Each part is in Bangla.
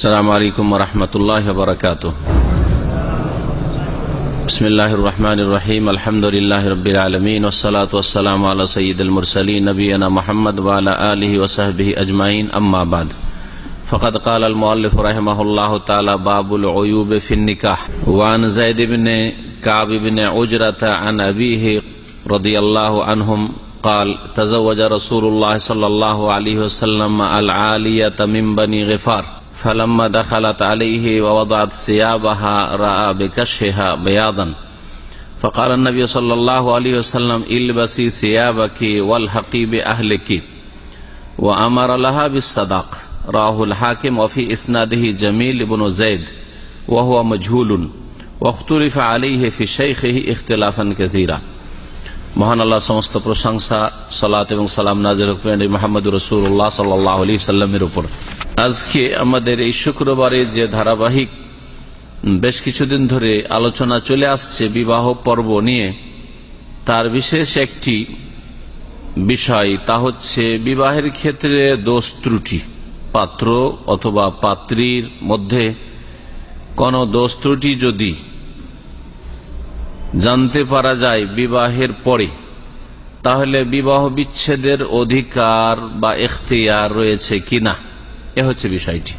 السلام علیکم ورحمۃ اللہ وبرکاتہ۔ بسم اللہ الرحمن الرحیم الحمد للہ رب العالمین، والصلاة والسلام علی سید المرسلین، نبینا محمد وعلى آلہ وصحبہ اجمعین، اما بعد۔ فقد قال المؤلف رحمه الله تعالی، باب العیوب فی النکاح۔ وان زید بن کعب بن عجرت عن ابیه رضی اللہ عنہم قال، تزوج رسول اللہ صلی اللہ علیہ وسلم العالیت من بنی غفار۔ فلما دخلت عليه ووضعت ثيابها رأى بكشفها بياضا فقال النبي صلى الله عليه وسلم البسي ثيابك والحقي بأهلك وأمر لها بالصداق راه الحاكم وفي إسناده جميل بن زيد وهو مجهول واختلف عليه في شيخه اختلافا كثيرا মহান আল্লাহ সমস্ত প্রশংসা সালাত এবং সালাম নাজির হুকমেন মোহাম্মদ রসুল্লাহ সাল্লাহ আলি সাল্লামের উপর আজকে আমাদের এই শুক্রবারে যে ধারাবাহিক বেশ কিছুদিন ধরে আলোচনা চলে আসছে বিবাহ পর্ব নিয়ে, তার বিশেষ একটি বিষয় তা হচ্ছে বিবাহের ক্ষেত্রে দোষ ত্রুটি। পাত্র অথবা পাত্রীর মধ্যে কোন দোষ ত্রুটি যদি জানতে পারা যায় বিবাহের পরে, তাহলে বিবাহ বিচ্ছেদের অধিকার বা এখতিয়ার রয়েছে কিনা? এ হচ্ছে বিষয়টি।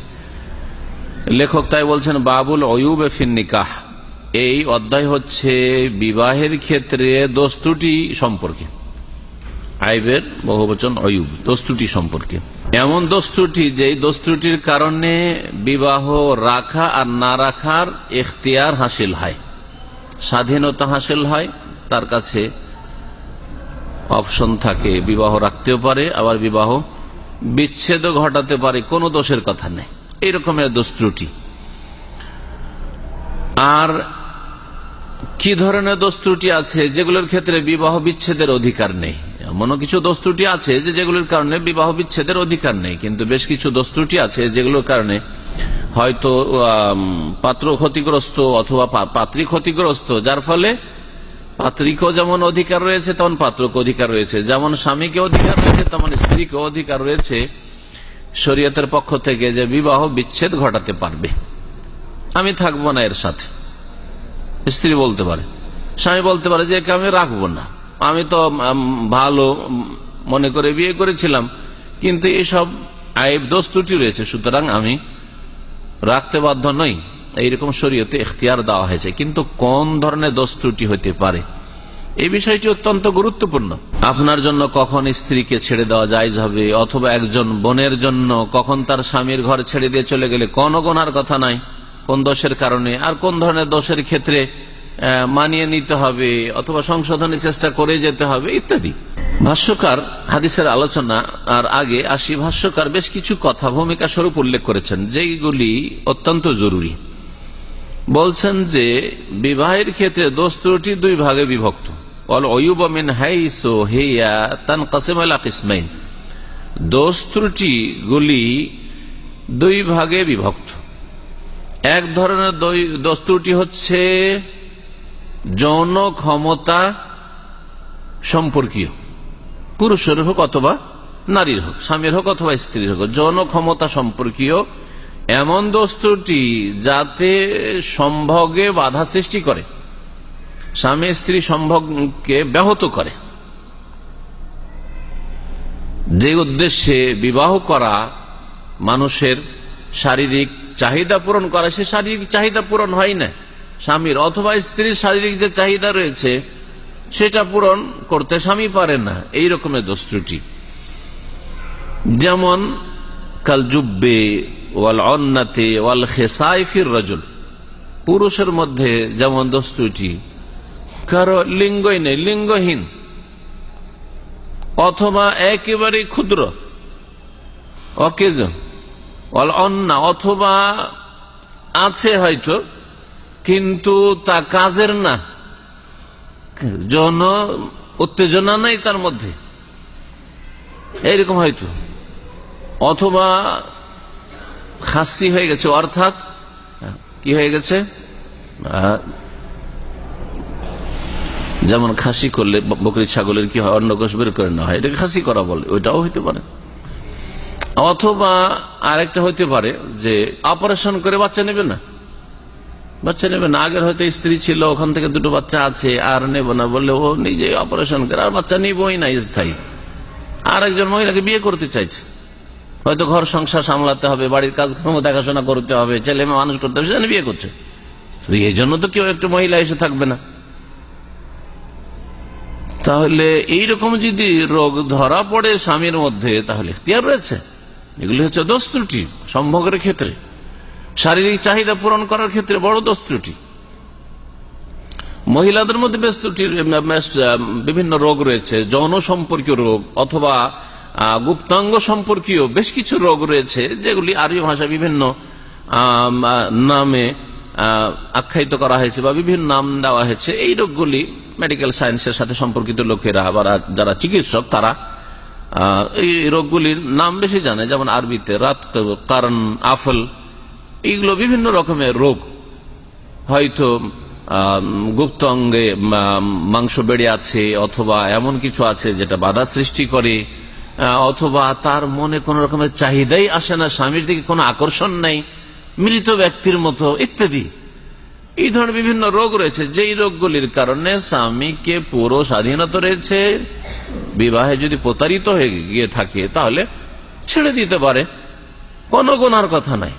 লেখক তাই বলছেন, বাবুল অয়ুব ফিন নিকাহ। এই অধ্যায় হচ্ছে বিবাহের ক্ষেত্রে দস্তুটি সম্পর্কে। আইবের বহুবচন অয়ুব দস্তুটি সম্পর্কে। এমন দস্তুটি যেই দস্তুটির কারণে বিবাহ রাখা আর না রাখার এখতিয়ার হাসিল হয়, স্বাধীনতা হাসিল হয়, তার কাছে অপশন থাকে, বিবাহ রাখতেও পারে, আবার বিবাহ বিচ্ছেদ ঘটাতে পারে, কোনো দোষের কথা নেই। এইরকমের দোষ ত্রুটি। আর কি ধরনের দোষ ত্রুটি আছে, যেগুলোর ক্ষেত্রে বিবাহ বিচ্ছেদের অধিকার নেই? এমনও কিছু দোষ ত্রুটি আছে যে যেগুলোর কারণে বিবাহ বিচ্ছেদের অধিকার নেই, কিন্তু বেশ কিছু দোষ ত্রুটি আছে যেগুলোর কারণে হয়তো পাত্র ক্ষতিগ্রস্ত অথবা পাত্রী ক্ষতিগ্রস্ত, যার ফলে পাত্রীকেও যেমন অধিকার রয়েছে, তেমন পাত্রকে অধিকার রয়েছে। যেমন স্বামীকে অধিকার রয়েছে, তেমন স্ত্রীকে অধিকার রয়েছে। শরীয়তের পক্ষ থেকে যে বিবাহ বিচ্ছেদ ঘটাতে পারবে। আমি থাকব না এর সাথে। স্ত্রী বলতে পারে। স্বামী বলতে পারে যে আমি রাখব না। আমি তো ভালো মনে করে বিয়ে করেছিলাম, কিন্তু এসব আইব দোষ ত্রুটি রয়েছে। সুতরাং আমি রাখতে বাধ্য নই। এইরকম শরীয়তে এখতিয়ার দেওয়া হয়েছে। কিন্তু কোন ধরনের দোষ ত্রুটি হতে পারে? এই বিষয়টি অত্যন্ত গুরুত্বপূর্ণ। আপনার জন্য কখন স্ত্রীকে ছেড়ে দেওয়া যায় হবে, অথবা একজন বোনের জন্য কখন তার স্বামীর ঘর ছেড়ে দিয়ে চলে গেলে কোন গোনার কথা নাই? কোন দোষের কারণে? আর কোন ধরনের দোষের ক্ষেত্রে মানিয়ে নিতে হবে, অথবা সংশোধনের চেষ্টা করে যেতে হবে, ইত্যাদি। ভাষ্যকার হাদিসের আলোচনা, আর আগে আসি, ভাষ্যকার বেশ কিছু কথা, ভূমিকা স্বরূপ উল্লেখ করেছেন যেগুলি অত্যন্ত জরুরি। বলছেন যে, বিবাহের ক্ষেত্রে দোষ ত্রুটি দুই ভাগে বিভক্ত। দোষ ত্রুটি গুলি দুই ভাগে বিভক্ত। এক ধরনের দোষ ত্রুটি হচ্ছে যৌন ক্ষমতা সম্পর্কীয়। পুরুষের হোক অথবা নারীর হোক, স্বামীর হোক অথবা স্ত্রীর হোক, যৌন ক্ষমতা সম্পর্কীয় এমন দোস্তুটি যাতে সম্ভোগে বাধা সৃষ্টি করে। স্বামী স্ত্রী সম্ভোগকে ব্যাহত করে। যে উদ্দেশ্যে বিবাহ করা মানুষের শারীরিক চাহিদা পূরণ করা, সে শারীরিক চাহিদা পূরণ হয় না। স্বামীর অথবা স্ত্রীর শারীরিক যে চাহিদা রয়েছে, সেটা পূরণ করতে স্বামী পারে না। এই রকমের দোস্তুটি যেমন কাল জুব্বে ওয়াল অন্নাতে ওয়াল খেসাইফির রজুল। পুরুষের মধ্যে যেমন দস্তুটি, কারও লিঙ্গই নেই, লিঙ্গহীন, অথবা একেবারে ক্ষুদ্র, অকেজ অথবা আছে হয়তো, কিন্তু তা কাজের না জন উত্তেজনা নাই তার মধ্যে। এইরকম হয়তো। অথবা খাসি হয়ে গেছে, অর্থাৎ, কি হয়ে গেছে? যেমন খাসি করলে বকরি ছাগলের কি হয় অন্য গোষ বের করে নেওয়া হয়। এটাকে খাসি করা বলে, ওইটাও হইতে পারে। অথবা আরেকটা হইতে পারে যে, অপারেশন করে বাচ্চা নেবে না। বাচ্চা নেবে না। আগের হয়তো স্ত্রী ছিল, ওখান থেকে দুটো বাচ্চা আছে, আর নেব না বললে ও নিজে অপারেশন করে, আর বাচ্চা নিবই না, স্থায়ী। আর একজন মহিলাকে বিয়ে করতে চাইছে। হয়তো ঘর সংসার সামলাতে হবে, বাড়ির কাজকর্ম দেখাশোনা করতে হবে, ছেলে মেয়ে মানুষ করতে হবে সেখানে বিয়ে করছে। এই জন্য তো কেউ একটু মহিলা এসে থাকবে না। তাহলে এইরকম যদি রোগ ধরা পড়ে স্বামীর মধ্যে, তাহলে ইখতিয়ার রয়েছে। এগুলি হচ্ছে দোষ ত্রুটি, সম্ভোগের ক্ষেত্রে। শারীরিক চাহিদা পূরণ করার ক্ষেত্রে বড় দোষ ত্রুটি। মহিলাদের মধ্যে বিভিন্ন রোগ রয়েছে, যৌন সম্পর্কীয় রোগ অথবা গুপ্তাঙ্গ সম্পর্কীয় বেশ কিছু রোগ রয়েছে, যেগুলি আরবি ভাষা বিভিন্ন নামে আখ্যায়িত করা হয়েছে বা বিভিন্ন নাম দেওয়া হয়েছে। এই রোগগুলি মেডিকেল সায়েন্সের সাথে সম্পর্কিত লোকেরা আবার যারা চিকিৎসক, তারা এই রোগগুলির নাম বেশি জানে। যেমন আরবিতে রাত কারণ, আফল, এইগুলো বিভিন্ন রকমের রোগ। হয়তো গুপ্ত অঙ্গে মাংস বেড়ে আছে অথবা এমন কিছু আছে যেটা বাধা সৃষ্টি করে। অথবা তার মনে কোন রকমের চাহিদাই আসে না, স্বামীর দিকে কোনো আকর্ষণ নাই, মৃত ব্যক্তির মতো, ইত্যাদি। এই ধরনের বিভিন্ন রোগ রয়েছে। যেই রোগগুলির কারণে স্বামীকে পুরো স্বাধীনতা রয়েছে। বিবাহে যদি প্রতারিত হয়ে গিয়ে থাকে, তাহলে ছেড়ে দিতে পারে। কোনো গোনার কথা নাই।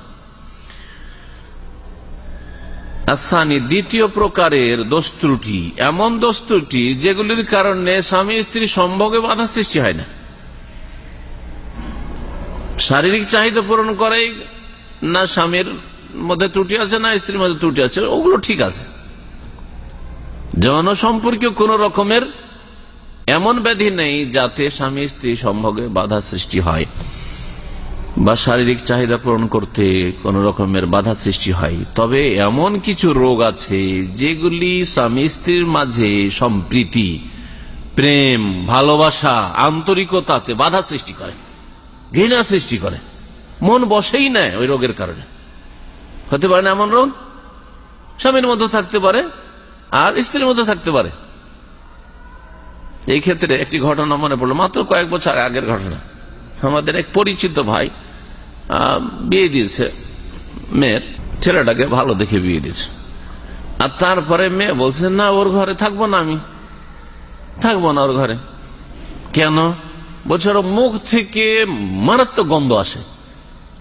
আসানি, দ্বিতীয় প্রকারের দোষ ত্রুটি। এমন দোষ ত্রুটি যেগুলির কারণে স্বামী স্ত্রী সম্ভোগে বাধা সৃষ্টি হয় না। শারীরিক চাহিদা পূরণ করাই না স্বামীর মধ্যে ত্রুটি আছে, না স্ত্রীর মধ্যে ত্রুটি আছে, ওগুলো ঠিক আছে। যৌন সম্পর্কীয় কোন রকমের এমন ব্যাধি নেই যাতে স্বামী স্ত্রী সম্ভোগে বাধা সৃষ্টি হয় বা শারীরিক চাহিদা পূরণ করতে কোন রকমের বাধা সৃষ্টি হয়। তবে এমন কিছু রোগ আছে যেগুলি স্বামী স্ত্রীর মাঝে সম্প্রীতি, প্রেম, ভালোবাসা, আন্তরিকতাতে বাধা সৃষ্টি করে। ঘৃণা সৃষ্টি করে। মন বসেই নেয় ওই রোগের কারণে। হতে পারে না এমন রোগ? স্বামীর মধ্যে থাকতে পারে, আর স্ত্রীর মধ্যে থাকতে পারে। এই ক্ষেত্রে একটি ঘটনা মনে পড়ল, মাত্র কয়েক বছর আগের ঘটনা। আমাদের এক পরিচিত ভাই বিয়ে দিয়েছে। মেয়ের ছেলেটাকে ভালো দেখে বিয়ে দিয়েছে। আর তারপরে মেয়ে বলছে, না, ওর ঘরে থাকব না আমি। থাকব না ওর ঘরে। কেন? বলছে মুখ থেকে মারাত্মক গন্ধ আসে।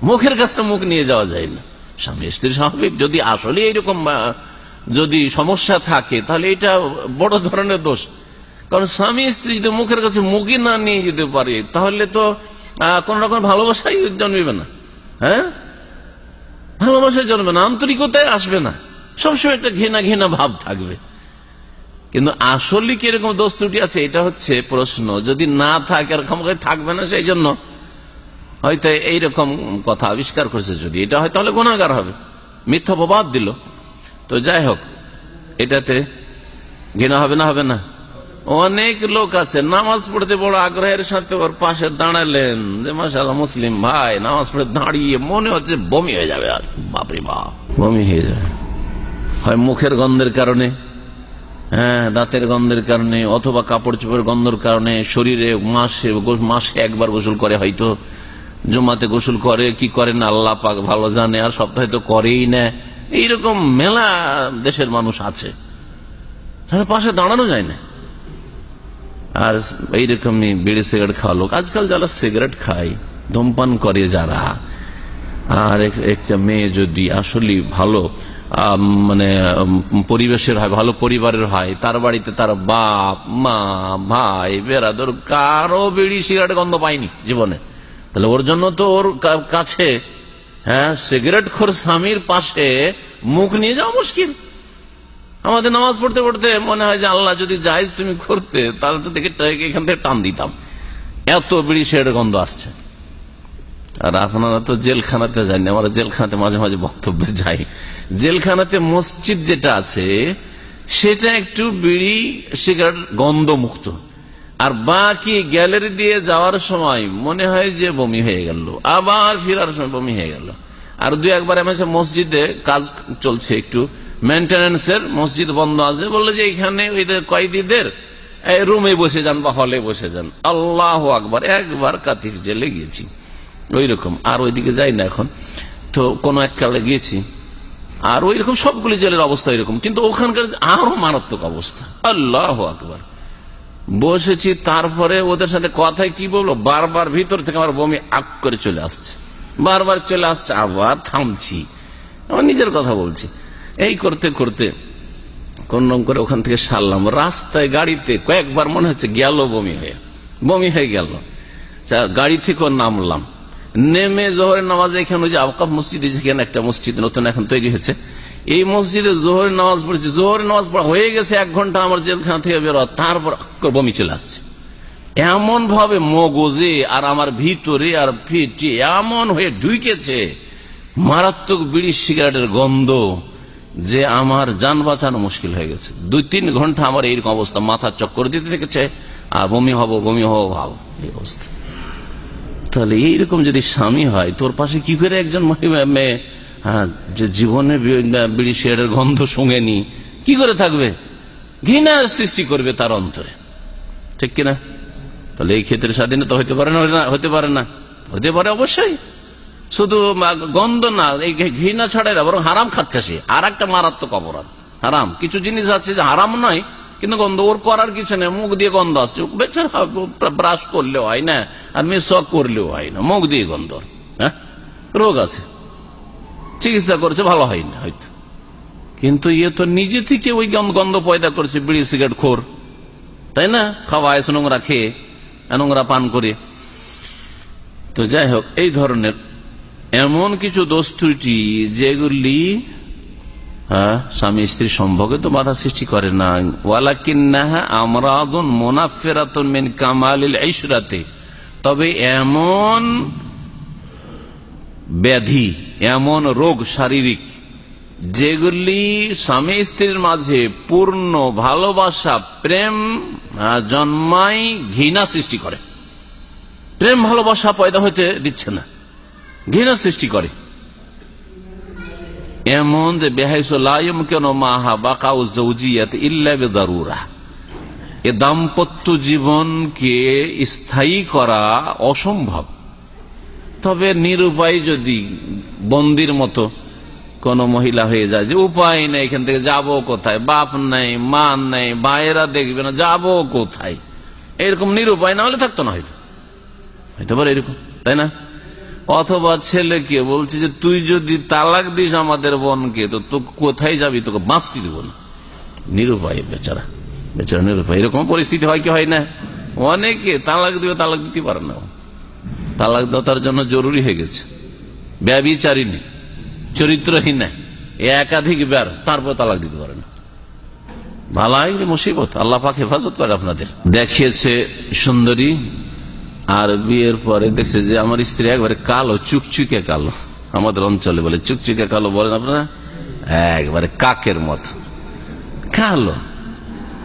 মুখের কাছে মুখ নিয়ে যাওয়া যায় না। স্বামী স্ত্রী স্বাভাবিক, যদি আসলে এইরকম যদি সমস্যা থাকে, তাহলে এটা বড় ধরনের দোষ। কারণ স্বামী স্ত্রী যদি মুখের কাছে মুখই না নিয়ে যেতে পারে, তাহলে তো কোন রকম ভালোবাসাই জন্মিবে না। হ্যাঁ? ভালোবাসায় জন্মবে না আন্তরিকতায় আসবে না। সবসময় একটা ঘৃণা ঘৃণা ভাব থাকবে। কিন্তু আসলে কি এরকম দোষ ত্রুটি আছে? এটা হচ্ছে প্রশ্ন। যদি না থাকে, আর ক্ষমতায় থাকবে না সেই জন্য হয়তো এইরকম কথা আবিষ্কার করছে যদি। এটা হয় তাহলে গুণাগার হবে। মিথ্যা প্রবাদ দিল। তো যাই হোক, এটাতে ঘৃণা হবে না হবে না। অনেক লোক আছে, নামাজ পড়তে বড় আগ্রহের সাথে ওর পাশে দাঁড়ালেন যে মাসাল মুসলিম ভাই, নামাজ পড়ে দাঁড়িয়ে মনে হচ্ছে বমি হয়ে যাবে আর। বাপরে বাপ, বমি হয়ে যাবে। হয় মুখের গন্ধের কারণে দাঁতের গন্ধের কারণে অথবা কাপড় চোপড়ের গন্ধের কারণে শরীরে মাসে মাসে একবার গোসল করে হয়তো। জমাতে গোসল করে, কি করে না আল্লাহ পাক ভালো জানে, আর সপ্তাহে তো করেই না। এইরকম মেলা দেশের মানুষ আছে। পাশে দাঁড়ানো যায় না। আর এইরকমই বিড়ি সিগারেট খাওয়া লোক। আজকাল যারা সিগারেট খায়, ধূমপান করে যারা, আর একটা মেয়ে যদি আসলে ভালো মানে পরিবেশের হয়, ভালো পরিবারের হয়, তার বাড়িতে তার বাপ, মা, ভাই বেড়াদর কারও বিড়ি, সিগারেট গন্ধ পায়নি জীবনে। তাহলে ওর জন্য তো ওর কাছে হ্যাঁ সিগারেট খোর স্বামীর পাশে মুখ নিয়ে যাওয়া মুশকিল। আমাদের নামাজ পড়তে পড়তে মনে হয় যে আল্লাহ যদি যাই তুমি করতে, তাহলে তো দেখে এখান থেকে টান দিতাম। এত বিড়ি, সিগারেটের গন্ধ আসছে। আর আপনারা তো জেলখানাতে যায়নি আমরা জেলখানাতে মাঝে মাঝে বক্তব্যে যাই। জেলখানাতে মসজিদ যেটা আছে, সেটা একটু বিড়ি, সিগারেট গন্ধ মুক্ত আর বাকি গ্যালারি দিয়ে যাওয়ার সময় মনে হয় যে বমি হয়ে গেল। আবার ফিরার সময় বমি হয়ে গেল। আর দু একবার এমএসএ মসজিদে কাজ চলছে একটু। মেনটেন্যান্স এর মসজিদ বন্ধ আছে, বলল যে এখানে ওই কয়েদিদের রুমে বসে যান বা হলে বসে যান। আল্লাহ আকবার, একবার কাতির জেলে গিয়েছি। ওই রকম আর ওইদিকে যাই না এখন। তো কোন এক কালে গিয়েছি আর ওই রকম সবগুলি জেলের অবস্থা এরকম কিন্তু ওখানকার আরও মারাত্মক অবস্থা। আল্লাহ আকবার। বসেছি, তারপরে ওদের সাথে কথায় কি বলব? বারবার ভিতর থেকে আমার বমি আক করে চলে আসছে। বারবার চলে আসছে, আবার থামছি। আমার নিজের কথা বলছি। এই করতে করতে কোন রকম করে ওখান থেকে সারলাম। রাস্তায়, গাড়িতে কয়েকবার মনে হচ্ছে গেল বমি হয়ে। বমি হয়ে গেল। গাড়ি থেকে নামলাম। নেমে জোহরের নামাজ এখানে যে আবকাফ মসজিদে একটা মসজিদ নতুন এখন তৈরি হচ্ছে এই মসজিদে জোহরের নামাজ পড়েছি। জোহরের নামাজ পড়া হয়ে গেছে, এক ঘণ্টা আমার জেলখানা থেকে বেরোয়া তারপর বমি চলে আসছে। এমন ভাবে মগজে আর আমার ভিতরে আর ফিটে এমন হয়ে ঢুকেছে, মারাত্মক বিড়ি সিগারেটের গন্ধ যে আমার যান বাঁচানো মুশকিল হয়ে গেছে। দুই তিন ঘণ্টা আমার এইরকম অবস্থা মাথা চক্কর দিতে থেকেছে আর বমি হব বমি হব, ভাব, এই অবস্থা। তাহলে এইরকম যদি স্বামী হয়, তোর পাশে কি করে একজন মেয়ে? হ্যাঁ যে জীবনে বিড়ি সিগারেটের গন্ধ শুঙেনি, কি করে থাকবে? ঘৃণা সৃষ্টি করবে তার অন্তরে। ঠিক কিনা? তাহলে এই ক্ষেত্রে স্বাধীনতা হতে পারে না হতে পারে না। হতে পারে অবশ্যই। শুধু গন্ধ না, এই ঘৃণা ছাড়াই না, বরং হারাম খাচ্ছে সে। আর একটা মারাত্মক অপরাধ। হারাম। কিছু জিনিস আছে যে হারাম নয় কিন্তু গন্ধ ওর করার কিছু নেই, মুখ দিয়ে গন্ধ আসছে। বেচার ব্রাশ করলেও হয় না, আর মিসওয়াক করলেও হয় না, মুখ দিয়ে গন্ধ। হ্যাঁ? রোগ আছে। চিকিৎসা করছে, ভালো হয় না হয়তো। কিন্তু ইয়ে তো নিজে থেকে ওই গন্ধ পয়দা করছে, বিড়ি, সিগারেট, খোর। তাই না? খাওয়ায় নোংরা খেয়ে নোংরা পান করে। তো যাই হোক, এই ধরনের এমন কিছু দোষ ত্রুটি যেগুলি স্বামী স্ত্রী সম্ভবে তো বাধা সৃষ্টি করে না ওয়ালাকিন্নাহা আমরাদুন মোনাফেরাতুন মিন কামালিল ঐশরাতে তবে এমন ব্যাধি, এমন রোগ শারীরিক, যেগুলি স্বামী স্ত্রীর মাঝে পূর্ণ ভালোবাসা, প্রেম জন্মাই ঘৃণা সৃষ্টি করে। প্রেম ভালোবাসা পয়দা হইতে দিচ্ছে না, ঘৃণা সৃষ্টি করে। এমন যে বেহাইসলায়ম কেন মাহা বাকাউ জৌজিয়াত ইল্লা বেদারুরা। এ দাম্পত্য জীবনকে স্থায়ী করা অসম্ভব। তবে নিরুপায় যদি বন্দির মতো কোন মহিলা হয়ে যায় যে, উপায় নেই, এখান থেকে যাব কোথায়? বাপ নেই, মা নেই ভাইয়েরা দেখবে না, যাব কোথায়? এরকম নিরুপায় না হলে থাকতো না হয়তো। হয়তো পারে এরকম, তাই না? অথবা ছেলেকে বলছে যে, তুই যদি তালাক দিস আমাদের বোনকে, তো তো কোথায় যাবি? তোকে বাঁচতে দিব না। নিরুপায় বেচারা। বেচারা নিরুপায়। এরকম পরিস্থিতি হয় কি হয় না? অনেকে তালাক দিবে, তালাক দিতে পারে না। তালাক দেওয়া তার জন্য জরুরি হয়ে গেছে। ব্যবিচারিণী, চরিত্রহীন একাধিক ব্যার তারপর তালাক দিতে পারে না। ভালাই মুসিবত। আল্লাহ পাক হেফাজত করে আপনাদের। দেখিয়েছে সুন্দরী আর বিয়ের পরে দেখছে যে আমার স্ত্রী একবারে কালো, চুকচুকে কালো। আমাদের অঞ্চলে বলে চুকচুকে কালো বলেন আপনারা? একবারে কাকের মত। কালো।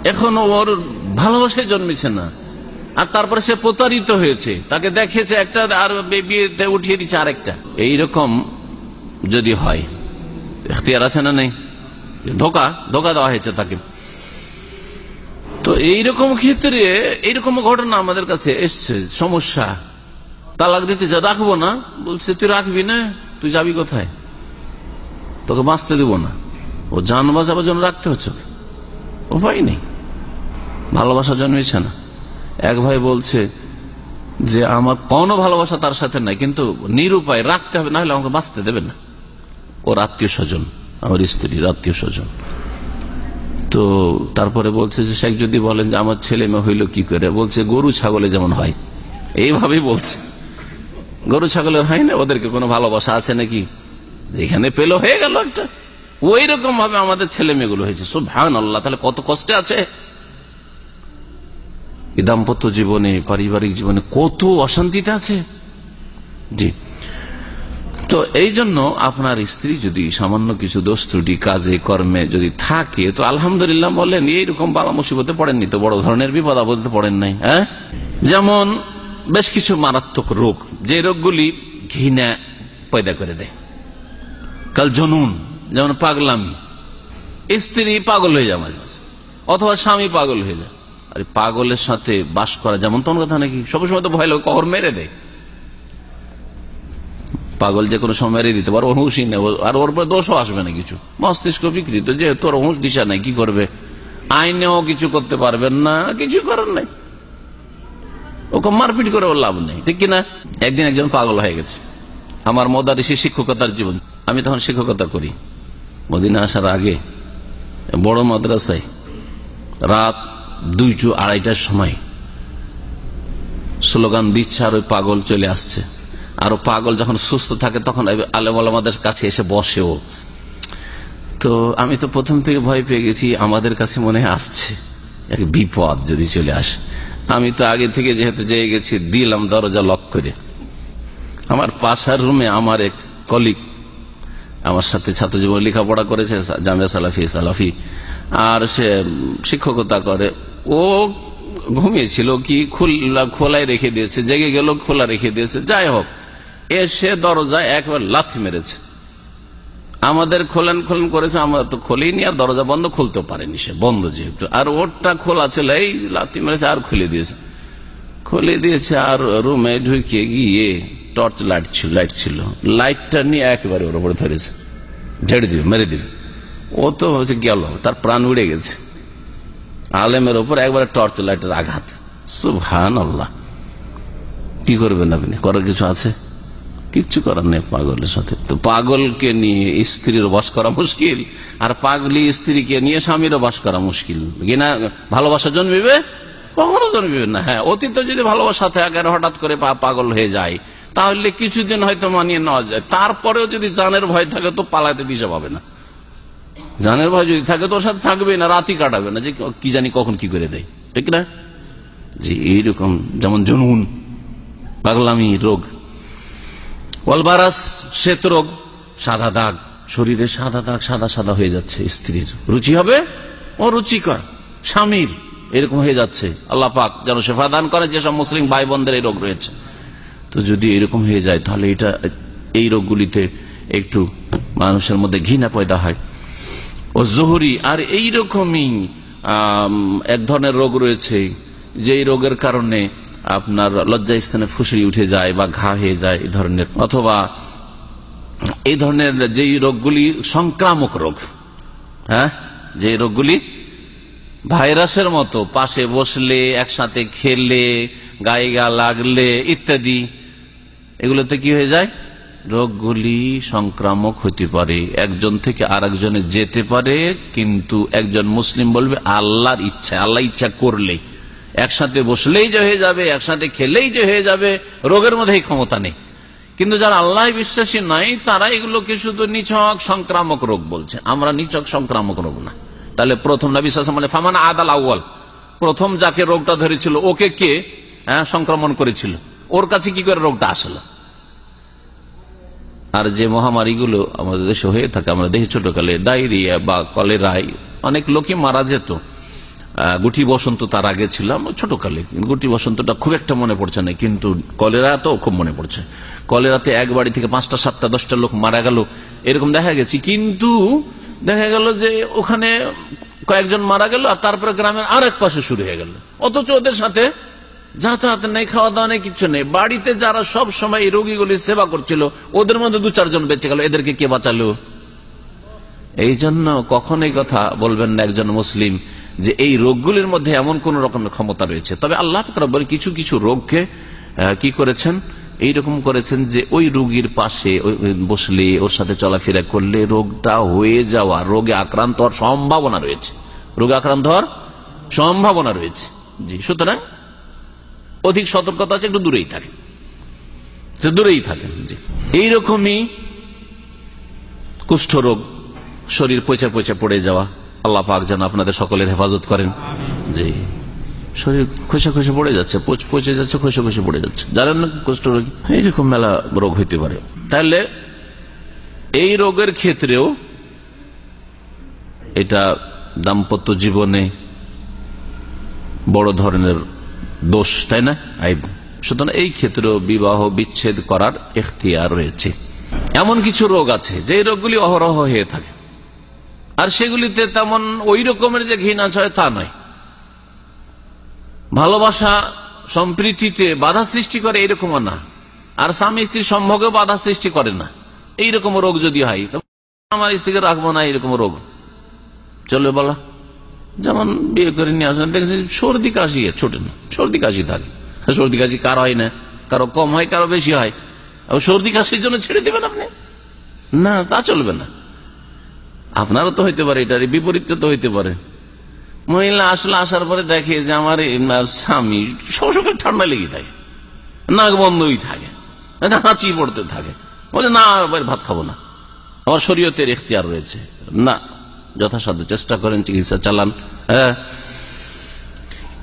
এখন ওর ভালোবাসায় জন্মেছে না। আর তারপরে সে প্রতারিত হয়েছে। তাকে দেখেছে একটা আর বিয়েতে উঠিয়ে দিচ্ছে আরেকটা। এইরকম যদি হয়, এখতিয়ার আছে না নেই? ধোকা ধোকা দেওয়া হয়েছে তাকে। তো এইরকম ক্ষেত্রে এইরকম ঘটনা আমাদের কাছে এসছে, সমস্যা। তালাক দিতে যা রাখব না, বলছে, তুই রাখবি না, তুই যাবি কোথায়? তোকে বাঁচতে দেব না। ও যান বাঁচাবার জন্য রাখতে হচ্ছে উপায় নেই। ভালোবাসা জন্মেছে না। এক ভাই বলছে যে, আমার কোনো ভালোবাসা তার সাথে নাই, কিন্তু নিরুপায় রাখতে হবে, না হলে আমাকে বাঁচতে দেবে না। ওর আত্মীয় স্বজন, আমার স্ত্রীর আত্মীয় স্বজন। তো তারপরে বলছে যে, শেখ যদি বলেন যে, আমার ছেলে মেয়ে হইল কি করে? বলছে, গরু ছাগলে যেমন হয়। এইভাবেই বলছে। গরু ছাগলের হয় না, ওদেরকে কোনো ভালোবাসা আছে নাকি? যেখানে পেল হয়ে গেল একটা। ওই রকম ভাবে আমাদের ছেলে মেয়েগুলো হয়েছে। সব ভান আল্লাহ তাহলে কত কষ্টে আছে? দাম্পত্য জীবনে, পারিবারিক জীবনে কত অশান্তিতে আছে? জি। তো এই জন্য আপনার স্ত্রী যদি সামান্য কিছু দোষ ত্রুটি, কাজে, কর্মে যদি থাকে, তো আলহামদুলিল্লাহ বলেন এইরকম বালা মুসিবতে পড়েননি তো, বড় ধরনের বিপদ আপদে পড়েন নাই হ্যাঁ? যেমন বেশ কিছু মারাত্মক রোগ, যে রোগগুলি ঘৃণা পয়দা করে দেয়। কাল জনুন, যেমন পাগলামি। স্ত্রী পাগল হয়ে যায় মাঝে মাঝে, অথবা স্বামী পাগল হয়ে যায়। আর পাগলের সাথে বাস করা যেমন তোর কথা নাকি? সবসময় তো ভয় লাগে কহর মেরে দেয়। পাগল যে কোনো সময় মেরে দিতে পারো হুঁশই নেই আর ওর পরে দোষও আসবে না কিছু। মস্তিষ্ক বিকৃত যে তোর হুঁশ দিশা নাই, কি করবে? আইনেও কিছু করতে পারবেন না, কিছু করার নাই। ওকে মারপিট করে ওর লাভ নেই, ঠিক কিনা? একদিন একজন পাগল হয়ে গেছে। আমার মদারিসি শিক্ষকতার জীবন। আমি তখন শিক্ষকতা করি। মদিনা আসার আগে বড় মাদ্রাসায় রাত দুইটু আড়াইটার সময় স্লোগান দিচ্ছে আর ওই পাগল চলে আসছে। আর পাগল যখন সুস্থ থাকে তখন আলেম আলমাদের কাছে এসে বসেও। তো আমি তো প্রথম থেকে ভয় পেয়ে গেছি, আমাদের কাছে মনে আসছে। এক বিপদ যদি চলে আসে। আমি তো আগে থেকে যেহেতু যেয়ে গেছি, দিলাম দরজা লক করে। আমার পাশার রুমে আমার এক কলিগ আমার সাথে ছাত্র জীবন লেখাপড়া করেছে, জামিয়া সালাফি সালাফি। আর সে শিক্ষকতা করে। ও ঘুমিয়েছিল, কি খোলায় রেখে দিয়েছে, জেগে গেল, খোলা রেখে দিয়েছে। যাই হোক এসে দরজায় একবার লাথি মেরেছে। আমাদের খোলেন খোলেন করেছে, আমরা তো খোলেনি আর দরজা বন্ধ খুলতে পারেনি সে, বন্ধ যেহেতু। আর ওরটা খোলা ছিল, এই লাথি মেরেছে আর খুলে দিয়েছে। খুলে দিয়েছে আর রুমে ঢুকিয়ে গিয়ে টর্চ লাইট ছিল লাইট ছিল। লাইটটা নিয়ে একেবারে ওর উপরে ধরেছে। ঝেড়ে দিবে মেরে দিবে ও তো হচ্ছে গেল, তার প্রাণ উড়ে গেছে। আলেমের ওপর একবারে টর্চ লাইটের আঘাত। সুভান আল্লাহ কি করবেন আপনি? করার কিছু আছে? কিচ্ছু করার নেই পাগলের সাথে। তো পাগলকে নিয়ে স্ত্রীর বাস করা মুশকিল, আর পাগলি স্ত্রীকে নিয়ে স্বামীরও বাস করা মুশকিল। কিনা ভালোবাসা জন্মিবে? কখনো জন্মিবে না। হ্যাঁ অতীতে যদি ভালোবাসা থাকে আর হঠাৎ করে পাগল হয়ে যায়, তাহলে কিছুদিন হয়তো মানিয়ে নেওয়া যায়। তারপরেও যদি জানের ভয় থাকে, তো পালাতে দিশা পাবে না। জানের ভয় যদি থাকে, তো ওর সাথে থাকবে না রাতি কাটাবে না। যে কি জানি কখন কি করে দেয়। ঠিক না? যে এইরকম, যেমন জনুন, পাগলামি, রোগ। ওয়ালবারাস, শ্বেত রোগ, সাদা দাগ। শরীরে সাদা দাগ, সাদা সাদা হয়ে যাচ্ছে স্ত্রীর। রুচি হবে? ও রুচিকর স্বামীর। এরকম হয়ে যাচ্ছে। আল্লাহ পাক যেন সেফা দান করে যেসব মুসলিম ভাই বোনদের এই রোগ রয়েছে। তো যদি এরকম হয়ে যায়, তাহলে এটা, এই রোগগুলিতে একটু মানুষের মধ্যে ঘৃণা পয়দা হয়। ও জহুরি, আর এই রকমই এক ধরনের রোগ রয়েছে যে রোগের কারণে আপনার লজ্জা স্থানে ফুসড়ি উঠে যায় বা ঘা হয়ে যায় এই ধরনের। অথবা এই ধরনের যেই রোগগুলি সংক্রামক রোগ হ্যাঁ? যে রোগগুলি ভাইরাসের মতো, পাশে বসলে, একসাথে খেলে, গায়ে গা লাগলে ইত্যাদি, এগুলোতে কি হয়ে যায়? রোগগুলি সংক্রামক হতে পারে। একজন থেকে আর যেতে পারে, কিন্তু একজন মুসলিম বলবে, আল্লাহর ইচ্ছা, আল্লাহ ইচ্ছা করলে। একসাথে বসলেই যে হয়ে যাবে, একসাথে খেলেই যে হয়ে যাবে, রোগের মধ্যেই ক্ষমতা নেই। কিন্তু যারা আল্লাহ বিশ্বাসী নাই তারা এগুলোকে শুধু নিছক সংক্রামক রোগ বলছে। আমরা নিছক সংক্রামক রোগ না। তাহলে প্রথম না বিশ্বাস মানে ফামান আদাল আউ্ল প্রথম যাকে রোগটা ধরেছিল, ওকে কে হ্যাঁ সংক্রমণ করেছিল? ওর কাছে কি করে রোগটা আসলো? আর যে মহামারীগুলো আমাদের দেশে হয়ে থাকে, আমরা দেখি ছোটকালে ডায়রিয়া বা কলেরায় অনেক লোকই মারা যেত। গুটি বসন্ত তার আগে ছিলাম, ছোটকালে। গুটি বসন্তটা খুব একটা মনে পড়ছে না, কিন্তু কলেরা তো খুব মনে পড়ছে। কলেরাতে এক বাড়ি থেকে পাঁচটা, সাতটা, দশটা লোক মারা গেল, এরকম দেখা গেছে। কিন্তু দেখা গেল যে ওখানে কয়েকজন মারা গেল আর তারপরে গ্রামের আর এক পাশে শুরু হয়ে গেল। অথচ ওদের সাথে যাতায়াত নেই খাওয়া দাওয়া নেই কিছু নেই। বাড়িতে যারা সব সময় রোগীগুলির সেবা করছিল, ওদের মধ্যে দু চারজন বেঁচে গেল। এদেরকে কে বাঁচালো? এই জন্য কখন এই কথা বলবেন না একজন মুসলিম। যে এই রোগগুলির মধ্যে এমন কোন রকমের ক্ষমতা রয়েছে। তবে আল্লাহ রব্বর কিছু কিছু রোগকে কি করেছেন? এইরকম করেছেন যে ওই রোগীর পাশে বসলে, ওর সাথে চলাফেরা করলে রোগটা হয়ে যাওয়া, রোগে আক্রান্ত হওয়ার সম্ভাবনা রয়েছে। রোগে আক্রান্ত হওয়ার সম্ভাবনা রয়েছে। জি, সুতরাং অধিক সতর্কতা আছে, একটু দূরেই থাকে দূরেই থাকেন, জি। এইরকমই কুষ্ঠরোগ, শরীর পচে পচে পড়ে যাওয়া আল্লাহ পাক যেন আপনাদের সকলের হেফাজত করেন। জি। শরীর খসে খসে পড়ে যাচ্ছে, পচে যাচ্ছে, খসে খসে পড়ে যাচ্ছে। জানেন না কুষ্ঠরোগ এইরকম মেলা রোগ হইতে পারে। তাহলে এই রোগের ক্ষেত্রেও এটা দাম্পত্য জীবনে বড় ধরনের দোষ, তাই না? সুতরাং এই ক্ষেত্রেও বিবাহ বিচ্ছেদ করার এখতিয়ার রয়েছে। এমন কিছু রোগ আছে যে রোগগুলি অহরহ হয়ে থাকে। আর সেগুলিতে তেমন ওই রকমের যে ঘৃণা ছয়, তা নয়। ভালোবাসা সম্প্রীতিতে বাধা সৃষ্টি করে এরকম না। আর স্বামী স্ত্রীর সম্ভোগে বাধা সৃষ্টি করে না। এইরকম রোগ যদি হয়, তো আমার স্ত্রীকে রাখব না এরকম রোগ। চলবে বলা। যেমন বিয়ে করে নিয়ে আসেন, দেখেছি সর্দি কাশি, ছোট না, সর্দি কাশি থাকে। সর্দি কাশি কার হয় না? কারও কম হয়, কারও বেশি হয়। সর্দি কাশির জন্য ছেড়ে দেবেন আপনি? না, তা চলবে না। আপনারও তো হইতে পারে এটার বিপরীত তো হইতে পারে। মহিলা আসলে আসার পরে দেখে যে আমার স্বামী সব সকাল ঠান্ডা লেগে থাকে, নাক বন্ধই থাকে, হাঁচি পড়তে থাকে। বলে, না ভাত খাব না। আমার শরীয়তের এখতিয়ার রয়েছে। না, যথাসাধ্য চেষ্টা করেন, চিকিৎসা চালান। হ্যাঁ।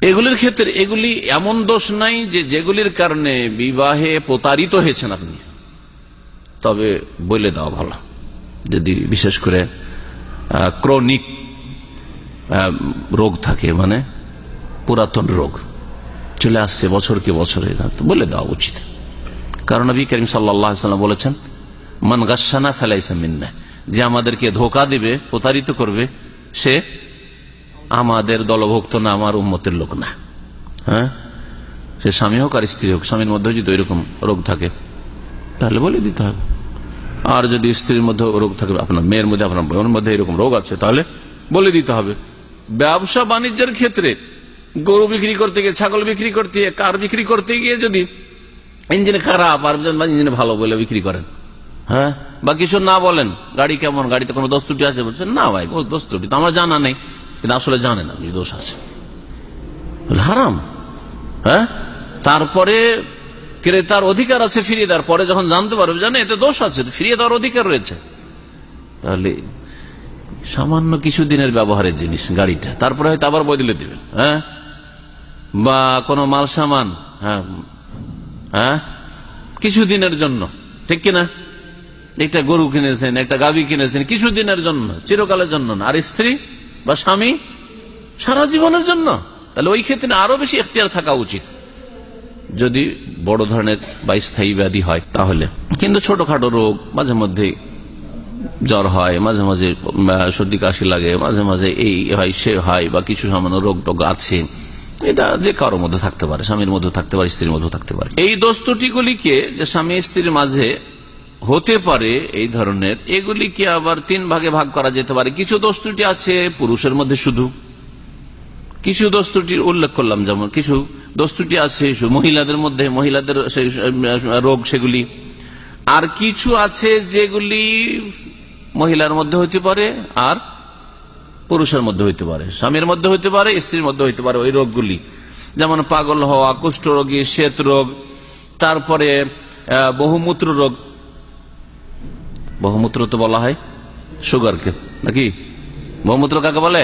এগুলির ক্ষেত্রে, এগুলি এমন দোষ নাই যে, যেগুলির কারণে বিবাহে প্রতারিত হয়েছেন আপনি। তবে বলে দেওয়া ভালো, যদি বিশেষ করে ক্রনিক রোগ থাকে মানে পুরাতন রোগ। চলে আসছে বছরকে বছরে বলে দেওয়া উচিত। কারণ নবী করিম সাল্লাম বলেছেন, মান গাছানা ফেলাইছে মিন্না। যে আমাদেরকে ধোকা দিবে, প্রতারিত করবে, সে আমাদের দলভুক্ত না, আমার উন্মতের লোক না। হ্যাঁ? সে স্বামী হোক আর স্ত্রী হোক, স্বামীর মধ্যে যদি ওইরকম রোগ থাকে, তাহলে বলে দিতে হবে। আর যদি স্ত্রীর মধ্যে রোগ থাকে, আপনার মেয়ের মধ্যে, আপনার বোনের মধ্যে এরকম রোগ আছে, তাহলে বলে দিতে হবে। ব্যবসা বাণিজ্যের ক্ষেত্রে গরু বিক্রি করতে গিয়ে, ছাগল বিক্রি করতে গিয়ে, কার বিক্রি করতে গিয়ে যদি ইঞ্জিন খারাপ আর ইঞ্জিন ভালো বলে বিক্রি করেন হ্যাঁ? বা কিছু না বলেন, গাড়ি কেমন, গাড়িতে কোনো দোষ ত্রুটি আছে, বলছেন, না ভাই, কোনো দোষ তো আমার জানা নেই। কিন্তু আসলে জানে না দোষ আছে। হারাম হ্যাঁ? তারপরে ক্রেতার অধিকার আছে ফিরিয়ে দেওয়ার। পরে যখন জানতে পারবে, জানে এতে দোষ আছে ফিরিয়ে দেওয়ার অধিকার রয়েছে। তাহলে সামান্য কিছু দিনের ব্যবহারের জিনিস, গাড়িটা। তারপরে হয়তো আবার বদলে দিবেন। হ্যাঁ? বা কোনো মাল সামান হ্যাঁ? হ্যাঁ? কিছু দিনের জন্য। ঠিক কিনা? একটা গরু কিনেছেন, একটা গাবি কিনেছেন, কিছু দিনের জন্য, চিরকালের জন্য না। আর স্ত্রী বা স্বামী সারা জীবনের জন্য। তাহলে ওই ক্ষেত্রে আরও বেশি এখতিয়ার থাকা উচিত। যদি বড় ধরনের বা স্থায়ী ব্যাধি হয়, তাহলে। কিন্তু ছোটখাটো রোগ, মাঝে মধ্যে জ্বর হয়, মাঝে মাঝে সর্দি কাশি লাগে, মাঝে মাঝে এই হয়, সে হয়, বা কিছু সামান্য রোগ টোগ আছে। এটা যে কারোর মধ্যে থাকতে পারে, স্বামীর মধ্যে থাকতে পারে, স্ত্রীর মধ্যে থাকতে পারে। এই দোস্তুটিগুলিকে যে স্বামী স্ত্রীর মাঝে হতে পারে এই ধরনের, এগুলিকে আবার তিন ভাগে ভাগ করা যেতে পারে। কিছু দোস্তুটি আছে, পুরুষের মধ্যে শুধু। কিছু দস্তুটির উল্লেখ করলাম, যেমন কিছু দস্তুটি আছে মহিলাদের মধ্যে, মহিলাদের রোগ সেগুলি। আর কিছু আছে যেগুলি মহিলার মধ্যে হইতে পারে আর পুরুষের মধ্যে হইতে পারে। স্বামীর মধ্যে হইতে পারে, স্ত্রীর মধ্যে হইতে পারে ওই রোগগুলি। যেমন পাগল হওয়া কুষ্ঠরোগী শ্বেত রোগ, তারপরে বহুমূত্র রোগ। বহুমূত্র তো বলা হয় সুগারকে, নাকি? বহুমূত্র কাকে বলে?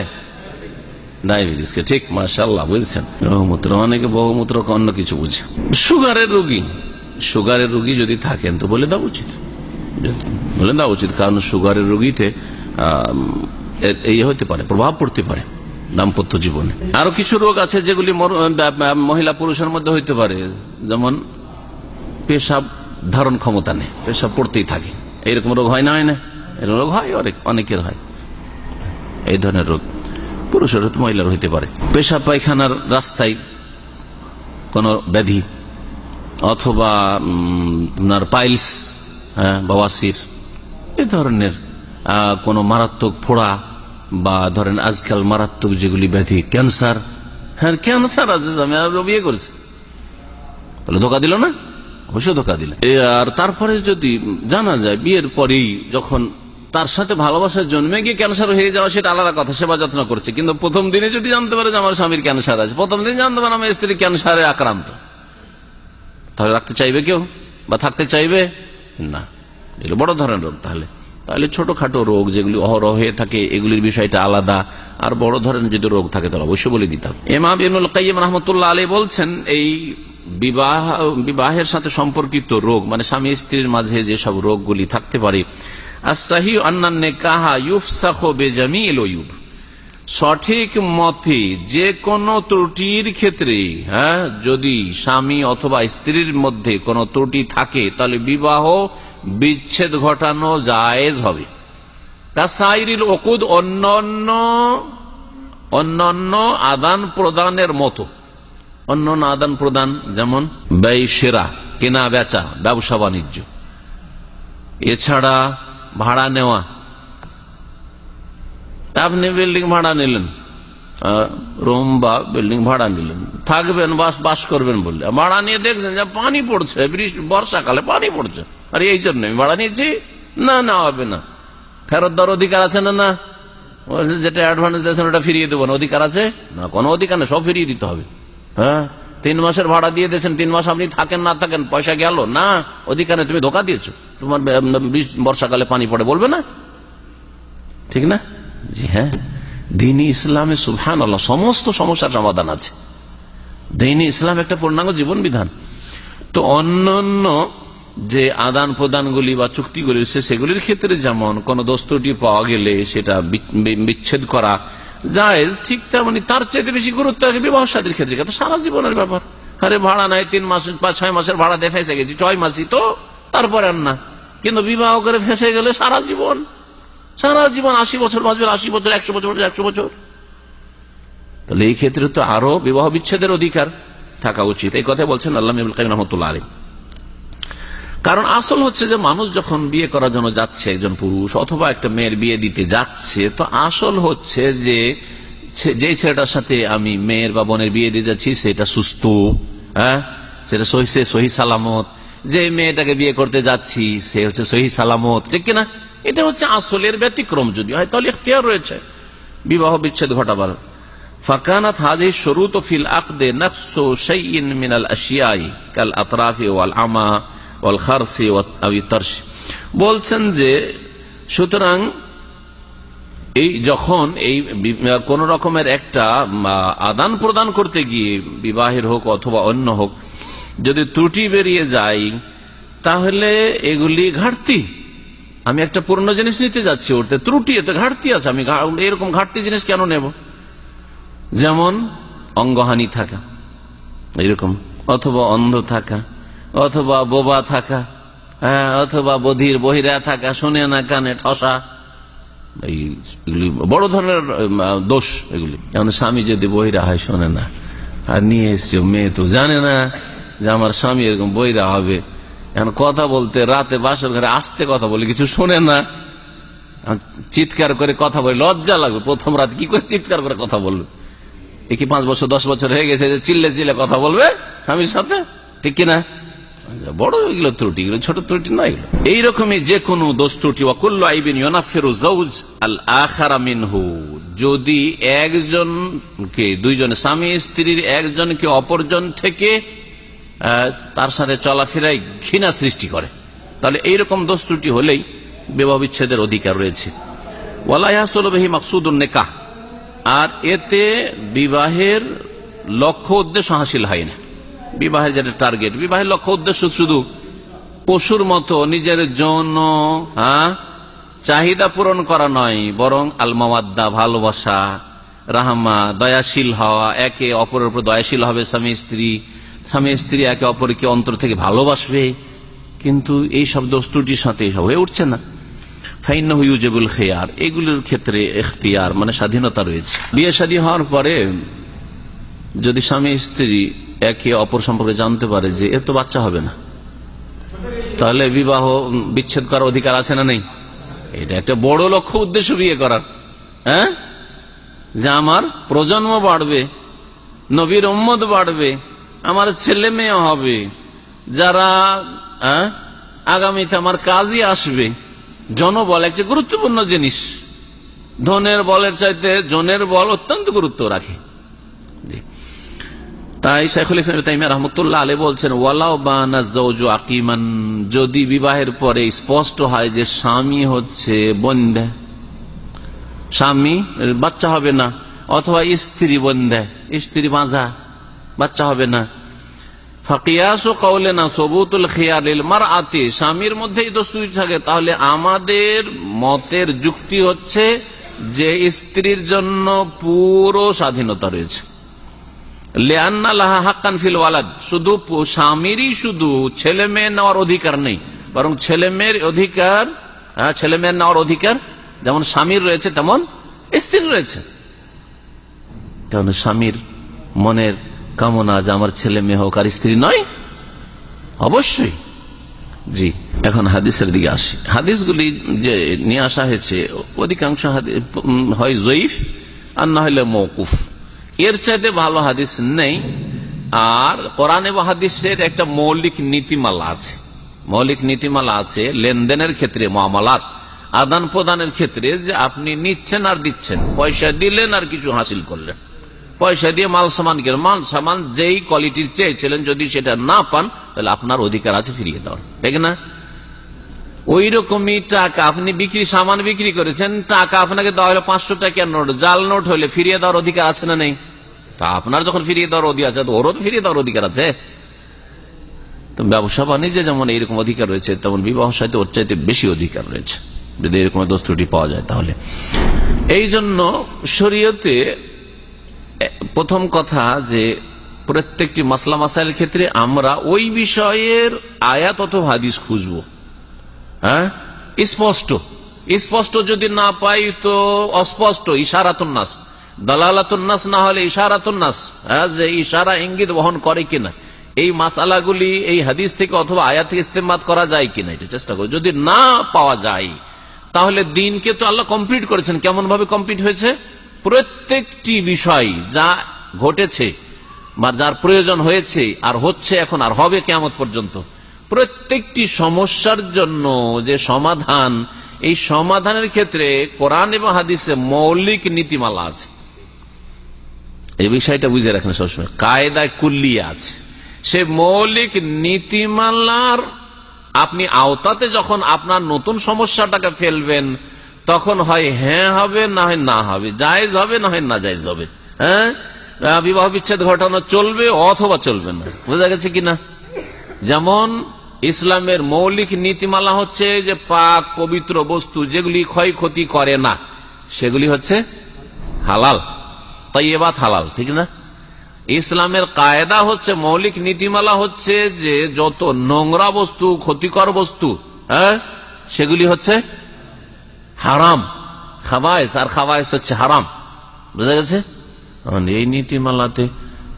ডায়াবেটিসকে ঠিক মাসাল্লাহ বুঝছেন? বহুমূত্র, অনেকে বহুমূত্র অন্য কিছু বুঝে। সুগারের রোগী। সুগারের রোগী যদি থাকেন, তো বলে দেওয়া উচিত। বলে দেওয়া উচিত, কারণ সুগারের রোগীতে এই হতে পারে, প্রভাব পড়তে পারে দাম্পত্য জীবনে। আরও কিছু রোগ আছে যেগুলি মহিলা পুরুষের মধ্যে হইতে পারে। যেমন পেশাব ধারণ ক্ষমতা নেই, পেশাব পড়তেই থাকে। এইরকম রোগ হয় না হয় না? এরকম রোগ হয়, অনেক অনেকের হয়। এই ধরনের রোগ। পুরুষের মহিলার হইতে পারে। পেশা পায়খানার রাস্তায় কোন ব্যাধি অথবা আপনার পাইলস হ্যাঁ বাবাসির এ ধরনের কোন মারাত্মক ফোড়া বা ধরেন আজকাল মারাত্মক যেগুলি ব্যাধি, ক্যান্সার হ্যাঁ ক্যান্সার আছে বিয়ে করছি। তাহলে ধোকা দিল না? অবশ্যই ধোকা দিলে। আর তারপরে যদি জানা যায়, বিয়ের পরেই যখন তার সাথে ভালোবাসার জন্মে গিয়ে ক্যান্সার হয়ে যাওয়া সেটা আলাদা কথা, সেবা যত্ন করছে। কিন্তু প্রথম দিনে যদি জানতে পারে যে আমার স্বামীর ক্যান্সার আছে, প্রথম দিন জানতে পারে আমার স্ত্রী ক্যান্সারে আক্রান্ত। তাহলে রাখতে চাইবে কেউ? বা থাকতে চাইবে? না। এগুলো বড় ধরনের রোগ তাহলে। তাহলে ছোটখাটো রোগ যেগুলি অহরহ হয়ে থাকে, এগুলির বিষয়টা আলাদা। আর বড় ধরনের যদি রোগ থাকে, তাহলে অবশ্যই বলে দিতাম এমা বিনুল কাইম রহমতুল্লাহ আলী বলছেন, এই বিবাহ, বিবাহের সাথে সম্পর্কিত রোগ মানে স্বামী স্ত্রীর মাঝে যেসব রোগগুলি থাকতে পারে আসাহি আন্নান্নে কাহা ইউফসাহ বেজামিল ওয়ুব সঠিক মতে যে কোনো ত্রুটির ক্ষেত্রে হ্যাঁ যদি স্বামী অথবা স্ত্রীর মধ্যে কোনো ত্রুটি থাকে, তাহলে বিবাহ বিচ্ছেদ ঘটানো জায়েজ হবে। কাসাইরিল ওকুদ অন্যান্য অন্যান্য আদান প্রদানের মতো। অন্যান্য আদান প্রদান যেমন ব্যয় সেরা কেনা বেচা ব্যবসা বাণিজ্য। এছাড়া ভাড়া নেওয়া। আপনি বিল্ডিং ভাড়া নিলেন। রুম বা বিল্ডিং ভাড়া নিলেন। থাকবেন, বাস বাস করবেন বললে। ভাড়া নিয়ে দেখছেন যে পানি পড়ছে বর্ষাকালে পানি পড়ছে। আর এই জন্য আমি ভাড়া নিয়েছি? না না, হবে না। ফেরত দেওয়ার অধিকার আছে না না? যেটা অ্যাডভান্স দিয়েছেন ওটা ফিরিয়ে দেবো। না অধিকার আছে? না, কোনো অধিকার নেই, সব ফিরিয়ে দিতে হবে। হ্যাঁ? তিন মাসের ভাড়া দিয়ে দিয়েছেন, তিন মাস আপনি থাকেন, না থাকেন, পয়সা গেল, না, অধিকারে, তুমি ধোকা দিয়েছ। তোমার বর্ষাকালে পানি পড়ে, বলবে না? ঠিক না? জি হ্যাঁ। দিনী ইসলামে সুহান আল্লাহ সমস্ত সমস্যার সমাধান আছে। দিনী ইসলাম একটা পূর্ণাঙ্গ জীবন বিধান তো অন্যান্য যে আদান প্রদানগুলি বা চুক্তিগুলি সেগুলির ক্ষেত্রে যেমন কোন দোস্তটি পাওয়া গেলে সেটা বিচ্ছেদ করা জায়েজ, ঠিক তেমনি তার চাইতে বেশি গুরুত্ব আছে বিবাহ সাদীর ক্ষেত্রে। তো সারা জীবনের ব্যাপার। আরে ভাড়া নাই, তিন মাস বা ছয় মাসের ভাড়া ফেসে গেছি, ছয় মাসই তো, তারপরে আর না। কিন্তু বিবাহ করে ফেসে গেলে সারা জীবন সারা জীবন আশি বছর বাঁচবে, আশি বছর, একশো বছর একশো বছর। তাহলে এই ক্ষেত্রে তো আরও বিবাহ বিচ্ছেদের অধিকার থাকা উচিত। এই কথা বলছেন আল্লাহ রহমতুল্লাহ কারণ আসল হচ্ছে যে মানুষ যখন বিয়ে করার জন্য যাচ্ছে একজন পুরুষ অথবা একটা মেয়ের বিয়ে দিতে যাচ্ছে, তো আসল হচ্ছে যে যে ছেলেটার সাথে আমি মেয়ের বা বোনের বিয়ে দিতে যাচ্ছি, সেটা সুস্থ হ্যাঁ? সেটা সহি সহি সালামত। যে মেয়েটাকে বিয়ে করতে যাচ্ছি, সে হচ্ছে সহি সালামত। ঠিক কিনা? এটা হচ্ছে আসলের ব্যতিক্রম যদি হয় তাহলে এখতিয়ার রয়েছে। বিবাহ বিচ্ছেদ ঘটাবার। ফাকানাত শরুত ফিল মিনাল আশিয়াই কাল আতরাফি ওয়াল আমা। বলছেন যে, সুতরাং এই যখন এই কোন রকমের একটা আদান প্রদান করতে গিয়ে বিবাহের হোক অথবা অন্য হোক, যদি ত্রুটি বেরিয়ে যায়, তাহলে এগুলি ঘাটতি। আমি একটা পুরনো জিনিস নিতে যাচ্ছি ওরতে ত্রুটি, এতে ঘাটতি আছে, আমি এরকম ঘাটতি জিনিস কেন নেব? যেমন অঙ্গহানি থাকা, এরকম, অথবা অন্ধ থাকা অথবা বোবা থাকা হ্যাঁ অথবা বধির বহিরা থাকা, শুনে না কানে ঠসা। এইগুলি বড় ধরনের দোষ এগুলি। যেমন স্বামী যদি বহিরা হয়, শোনে না। আর নিয়ে এসছে মেয়ে তো জানে না যে আমার স্বামী এরকম বহিরা হবে। এখন কথা বলতে, রাতে বাসর ঘরে আসতে কথা বলে, কিছু শোনে না। চিৎকার করে কথা বলে, লজ্জা লাগবে। প্রথম রাত কি করে চিৎকার করে কথা বলবে? এ কি পাঁচ বছর, দশ বছর হয়ে গেছে যে চিল্লে চিল্লে কথা বলবে স্বামীর সাথে? ঠিক কিনা? বড় এগুলো ত্রুটি ছোট ত্রুটি নয় এগুলো। এইরকমই যে কোনো দোষ ত্রুটি, ওয়াকুল্ল আইবিন ইউনাফেরু জৌজ আল আখারা মিনহু। যদি একজনকে, দুইজন স্বামী, স্ত্রীর একজনকে অপরজন থেকে তার সাথে চলাফেরায় ঘৃণা সৃষ্টি করে, তাহলে এইরকম দোষ ত্রুটি হলেই বিবাহ বিচ্ছেদের অধিকার রয়েছে। ওয়ালাহি মাকসুদুল নেকাহ। আর এতে বিবাহের লক্ষ্য উদ্দেশ্য হাসিল হয় না। বিবাহের যেটা টার্গেট বিবাহের লক্ষ্য উদ্দেশ্য শুধু পশুর মতো নিজের জন্য হ্যাঁ চাহিদা পূরণ করা নয়, বরং আলমাওয়াদ্দা, ভালোবাসা, রাহমা, দয়াশীল হওয়া, একে অপরের উপর দয়াশীল হবে স্বামী, স্ত্রী। স্বামী, স্ত্রী একে অপরকে অন্তর থেকে ভালোবাসবে, কিন্তু এই সব দস্তুটির সাথে এসব হয়ে উঠছে না। ফাইন হুজেবুল খেয়ার, এগুলির ক্ষেত্রে এখতিয়ার মানে স্বাধীনতা রয়েছে। বিয়ে শাদী হওয়ার পরে যদি স্বামী, স্ত্রী একে অপর সম্পর্কে জানতে পারে যে এর তো বাচ্চা হবে না। তাহলে বিবাহ বিচ্ছেদ করার অধিকার আছে না নেই? এটা একটা বড় লক্ষ্য উদ্দেশ্য বিয়ে করার। হ্যাঁ? যে আমার প্রজন্ম বাড়বে, নবীর উম্মত বাড়বে, আমার ছেলে মেয়ে হবে, যারা আগামীতে আমার কাজই আসবে। জনবল একটা গুরুত্বপূর্ণ জিনিস। ধনের বলের চাইতে জনের বল অত্যন্ত গুরুত্ব রাখে। তাই শেখুল ইসলাম তাইমিয়া রহমতুল্লাহ আলী বলছেন ওয়ালাও বানা জৌজু আকিমান যদি বিবাহের পরে স্পষ্ট হয় যে স্বামী হচ্ছে বন্ধে। স্বামী, বাচ্চা হবে না, অথবা স্ত্রী বন্ধে, স্ত্রী বাঁধা বাচ্চা হবে না। ফাকিয়াসু কৌলে না সবুতুল খিয়ালিল মার আতি স্বামীর মধ্যেই দোষ থাকে, তাহলে আমাদের মতের যুক্তি হচ্ছে যে স্ত্রীর জন্য পুরো স্বাধীনতা রয়েছে। শুধু শুধু ছেলে মেয়ে নেওয়ার অধিকার নেই। বরং ছেলে মেয়ের অধিকার হ্যাঁ, ছেলে মেয়ের নেওয়ার অধিকার যেমন স্বামীর রয়েছে তেমন স্ত্রীর রয়েছে। স্বামীর মনের কামনা যে আমার ছেলে মেয়ে হোক আর স্ত্রী নয়? অবশ্যই। জি এখন হাদিসের দিকে আসি। হাদিসগুলি যে নিয়ে আসা হয়েছে অধিকাংশ হয় জয়ীফ আর না হলে মৌকুফ এর চাইতে ভালো হাদিস নেই। আর কোরআন হাদিসের একটা মৌলিক নীতিমালা আছে। মৌলিক নীতিমালা আছে লেনদেনের ক্ষেত্রে মামলাত আদান প্রদানের ক্ষেত্রে যে আপনি নিচ্ছেন আর দিচ্ছেন, পয়সা দিলেন আর কিছু হাসিল করলেন। পয়সা দিয়ে মাল, সামান কিনে মাল, সামান যেই কোয়ালিটির চেয়েছিলেন, যদি সেটা না পান, তাহলে আপনার অধিকার আছে ফিরিয়ে দেওয়ার। ঠিক না? ওই রকমই টাকা আপনি বিক্রি, সামান বিক্রি করেছেন, টাকা আপনাকে দেওয়া হলো পাঁচশো টাকার নোট। জাল নোট হলে ফিরিয়ে দেওয়ার অধিকার আছে না নেই? তা আপনার যখন ফিরিয়ে দেওয়ার অধিকার আছে, তো ওরও তো ফিরিয়ে দেওয়ার অধিকার আছে। তো ব্যবসা বাণিজ্যে যেমন এইরকম অধিকার রয়েছে, তেমন বিবাহ সাহিত্য ওর চাইতে বেশি অধিকার রয়েছে। যদি এরকম দোষ ত্রুটি পাওয়া যায় তাহলে। এই জন্য শরীয়তে প্রথম কথা যে প্রত্যেকটি মাসলা মাসাইল ক্ষেত্রে আমরা ওই বিষয়ের আয়াত অথবা হাদিস খুঁজব। হ্যাঁ? স্পষ্ট। স্পষ্ট যদি না পাই তো অস্পষ্ট ইশারাতুন্নাস দালালাতুন্নাস না হলে ইশারাতুন্নাস হ্যাঁ যে ইশারা ইঙ্গিত বহন করে কিনা। এই মাসালাগুলি এই হাদিস থেকে অথবা আয়াত থেকে ইস্তেমাত করা যায় কিনা, এটা চেষ্টা করি। যদি না পাওয়া যায়, তাহলে দিনকে তো আল্লাহ কমপ্লিট করেছেন। কেমন ভাবে কমপ্লিট হয়েছে? প্রত্যেকটি বিষয় যা ঘটেছে, বা যার প্রয়োজন হয়েছে, আর হচ্ছে এখন, আর হবে কেমন পর্যন্ত। প্রত্যেকটি সমস্যার জন্য যে সমাধান, এই সমাধানের ক্ষেত্রে কোরআন এবং হাদিসে মৌলিক নীতিমালা আছে। এই বিষয়টা বুঝে রাখেন সবসময়। কায়দায় কুল্লিয়া আছে। সে মৌলিক নীতিমালার আপনি আওতাতে যখন আপনার নতুন সমস্যাটাকে ফেলবেন, তখন হয় হ্যাঁ হবে, না হয় না হবে, জায়েজ হবে, না হয় না জায়েজ হবে। হ্যাঁ? বিবাহ বিচ্ছেদ ঘটানো চলবে অথবা চলবে না। বোঝা গেছে কিনা? যেমন ইসলামের মৌলিক নীতিমালা হচ্ছে যে পাক, পবিত্র বস্তু যেগুলি ক্ষয়ক্ষতি করে না, সেগুলি হচ্ছে হালাল তৈবাত হালাল, ঠিক না? ইসলামের কায়দা হচ্ছে, মৌলিক নীতিমালা হচ্ছে যে যত নোংরা বস্তু, ক্ষতিকর বস্তু হ্যাঁ সেগুলি হচ্ছে হারাম, খাবায়স, আর খাবায়স হচ্ছে হারাম, বুঝা গেছে? এই নীতিমালাতে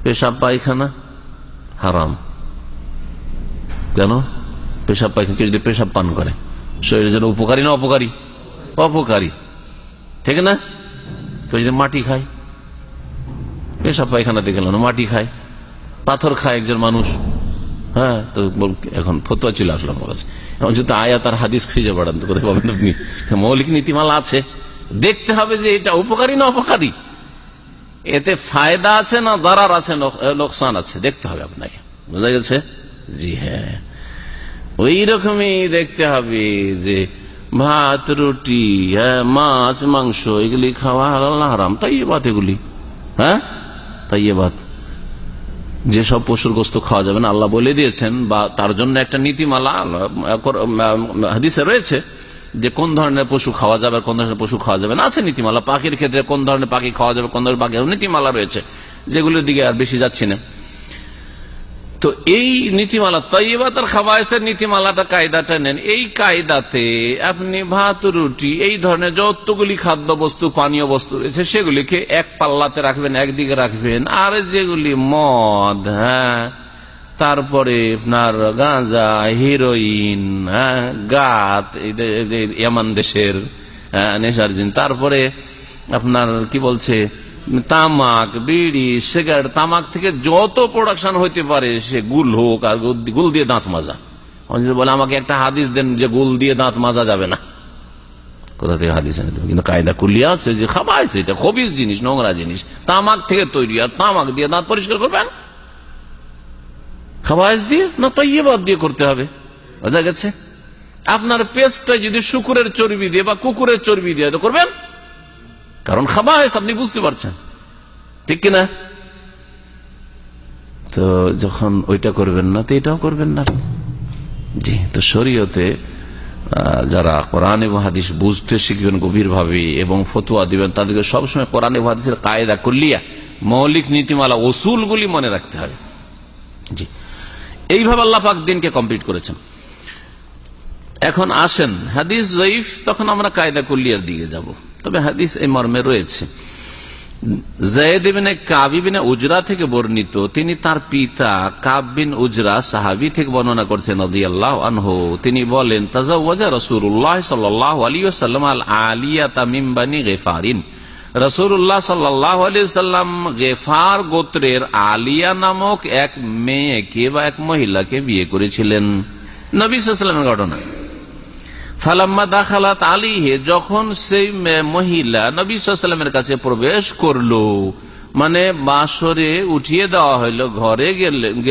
পেশাব পায়খানা হারাম। কেন? পেশাব পায়খানা কেউ যদি পেশাব পান করে শরীরের জন্য উপকারী না অপকারী? অপকারী। ঠিক না? কেউ যদি মাটি খায়, পেশাব পায়খানাতে গেল না, মাটি খায়, পাথর খায় একজন মানুষ হ্যাঁ তো এখন ফতুয়া চলে আসলো আমার কাছে। এখন যদি আয়াত আর হাদিস খুঁজে বেড়ান, তো কোথায় পাবেন আপনি? মৌলিক নীতিমালা আছে। দেখতে হবে যে এটা উপকারী না অপকারী। এতে ফায়দা আছে না দারার আছে লোকসান আছে। দেখতে হবে আপনাকে। বোঝা গেছে? জি হ্যাঁ। ওই রকমই দেখতে হবে যে ভাত রুটি হ্যাঁ, মাছ মাংস এগুলি খাওয়া হালাল হারাম? তাই বাত এগুলি। হ্যাঁ? তাই বাত যেসব পশুর গোস্ত খাওয়া যাবে না আল্লাহ বলে দিয়েছেন বা তার জন্য একটা নীতিমালা হাদিসে রয়েছে যে কোন ধরনের পশু খাওয়া যাবে কোন ধরনের পশু খাওয়া যাবে না। আছে নীতিমালা। পাখির ক্ষেত্রে কোন ধরনের পাখি খাওয়া যাবে কোন ধরনের পাখি নীতিমালা রয়েছে যেগুলোর দিকে আর বেশি যাচ্ছি না। তো এই নীতিমালা তৈবাত আর খাবায়সের নীতিমালাটা কায়দাটা নেন। এই কায়দাতে আপনি ভাত রুটি এই ধরনের যতগুলি খাদ্য বস্তু পানীয় বস্তু রয়েছে সেগুলিকে এক পাল্লাতে রাখবেন একদিকে রাখবেন। আর যেগুলি মদ হ্যাঁ তারপরে আপনার গাঁজা হিরোইন হ্যাঁ গাত এই দেশের হ্যাঁ, নেশার জিন। তারপরে আপনার কি বলছে তামাক, বিড়ি, সিগারেট, তামাক থেকে যত প্রোডাকশন হইতে পারে, সে গুল হোক আর গুল- দিয়ে দাঁত মাজা। বলে, আমাকে একটা হাদিস দেন যে গুল দিয়ে দাঁত মাজা যাবে না। কোথা থেকে হাদিস এনে দেবে? কিন্তু কায়দা কুলিয়া আছে যে খাবার এটা খবিস জিনিস, নোংরা জিনিস। তামাক থেকে তৈরি, আর তামাক দিয়ে দাঁত পরিষ্কার করবেন? খাবাইজ দিয়ে না তৈবাদ দিয়ে করতে হবে? বোঝা গেছে? আপনার পেস্টটা যদি শুকুরের চর্বি দিয়ে বা কুকুরের চর্বি দিয়ে করবেন? কারণ খাবাইজ আপনি বুঝতে পারছেন। ঠিক কিনা? তো যখন ওইটা করবেন না, তো এটাও করবেন না। জি, তো শরীয়তে যারা কোরআন এবং হাদিস বুঝতে শিখবেন গভীরভাবে এবং ফতুয়া দিবেন, তাদেরকে সবসময় কোরআন এবং কায়দা করলিয়া মৌলিক নীতিমালা ওসুলগুলি মনে রাখতে হবে। জি, এইভাবে আল্লাহ পাক দিনকে কমপ্লিট করেছেন। এখন আসেন, হাদিস জয়ীফ, তখন আমরা কায়দা কুল্লিয়ার দিকে যাব। তবে হাদিস এই মর্মে রয়েছে। জয়েদিনে কাবিবিনে উজরা থেকে বর্ণিত, তিনি তার পিতা কাবিন উজরা সাহাবি থেকে বর্ণনা করছেন নদিয়াল্লাহ আনহু। তিনি বলেন, তাজাওয়াজা রসুল্লাহ সাল্লাহ আলী সাল্লাম আল আলিয়া তামিমবানি গেফারিন। রসুল্লাহ সাল্লাহ আলী সাল্লাম গেফার গোত্রের আলিয়া নামক এক মেয়েকে বা এক মহিলাকে বিয়ে করেছিলেন। নবী সাল্লামের ঘটনা। ফালাম্মা দাখালাত আলিহে যখন সেই মহিলা নবী সাল্লামের কাছে প্রবেশ করল মানে বাসরে উঠিয়ে দেওয়া হইল, ঘরে গেলে-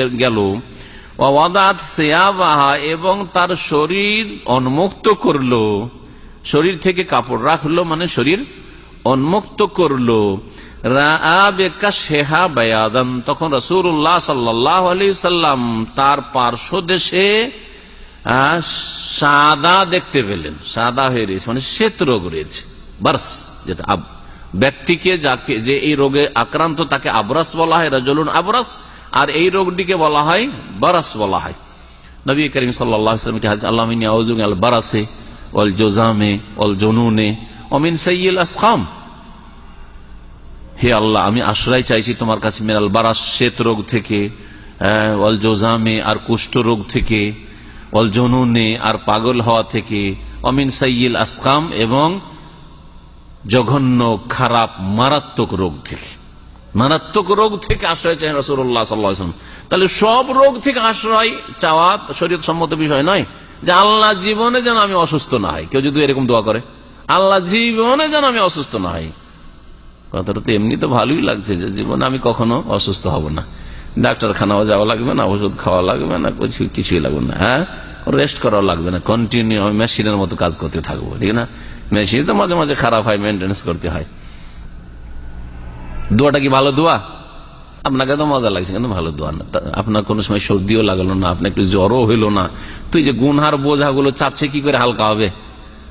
এবং তার শরীর উন্মুক্ত করল। শরীর থেকে কাপড় রাখল মানে শরীর উন্মুক্ত করল। শেহা বায়াদান, তখন রসুল্লাহ সাল্লাহ আলি সাল্লাম তার পার্শ্ব দেশে সাদা দেখতে পেলেন। সাদা হয়ে রয়েছে মানে শ্বেত রোগ রয়েছে। বার্স, যেটা ব্যক্তিকে যাকে যে এই রোগে আক্রান্ত, তাকে আবরাস বলা হয়, রাজলুন আবরাস, আর এই রোগটিকে বলা হয় বারাস বলা হয়। নবী করিম সাল্লাহ বারাসে অল জোজামে অল জনুনে অমিন সৈয়ল আসখাম। হে আল্লাহ, আমি আশ্রয় চাইছি তোমার কাছে মেরাল বারাস, শ্বেত রোগ থেকে অল জোজামে আর কুষ্ঠ রোগ থেকে। অল জনুনে আর পাগল হওয়া থেকে অমিন সাইয়িল আসকাম এবং জঘন্য, খারাপ, মারাত্মক রোগ থেকে। মারাত্মক রোগ থেকে আশ্রয় চাই রসুল্লাহ সাল্লাম তাহলে সব রোগ থেকে আশ্রয় চাওয়া শরীর সম্মত বিষয় নয় যে আল্লাহ জীবনে যেন আমি অসুস্থ না হয় কেউ যদি এরকম দোয়া করে, আল্লাহ জীবনে যেন আমি অসুস্থ না হয় কথাটা তো এমনি তো ভালোই লাগছে যে জীবনে আমি কখনো অসুস্থ হব না। ডাক্তারখানাও যাওয়া লাগবে না, ওষুধ খাওয়া লাগবে না, কিছু কিছুই লাগবে না হ্যাঁ? রেস্ট করাও লাগবে না কন্টিনিউ আমি মেশিনের মতো কাজ করতে থাকব, ঠিক না? মেশিন তো মাঝে মাঝে খারাপ হয় মেনটেন্স করতে হয়। দোয়াটা কি ভালো দোয়া? আপনাকে তো মজা লাগছে, কিন্তু ভালো দোয়া না। আপনার কোনো সময় সর্দিও লাগল না, আপনার একটু জ্বরও হইল না। তুই যে গুনহার বোঝাগুলো চাপছে কি করে হালকা হবে?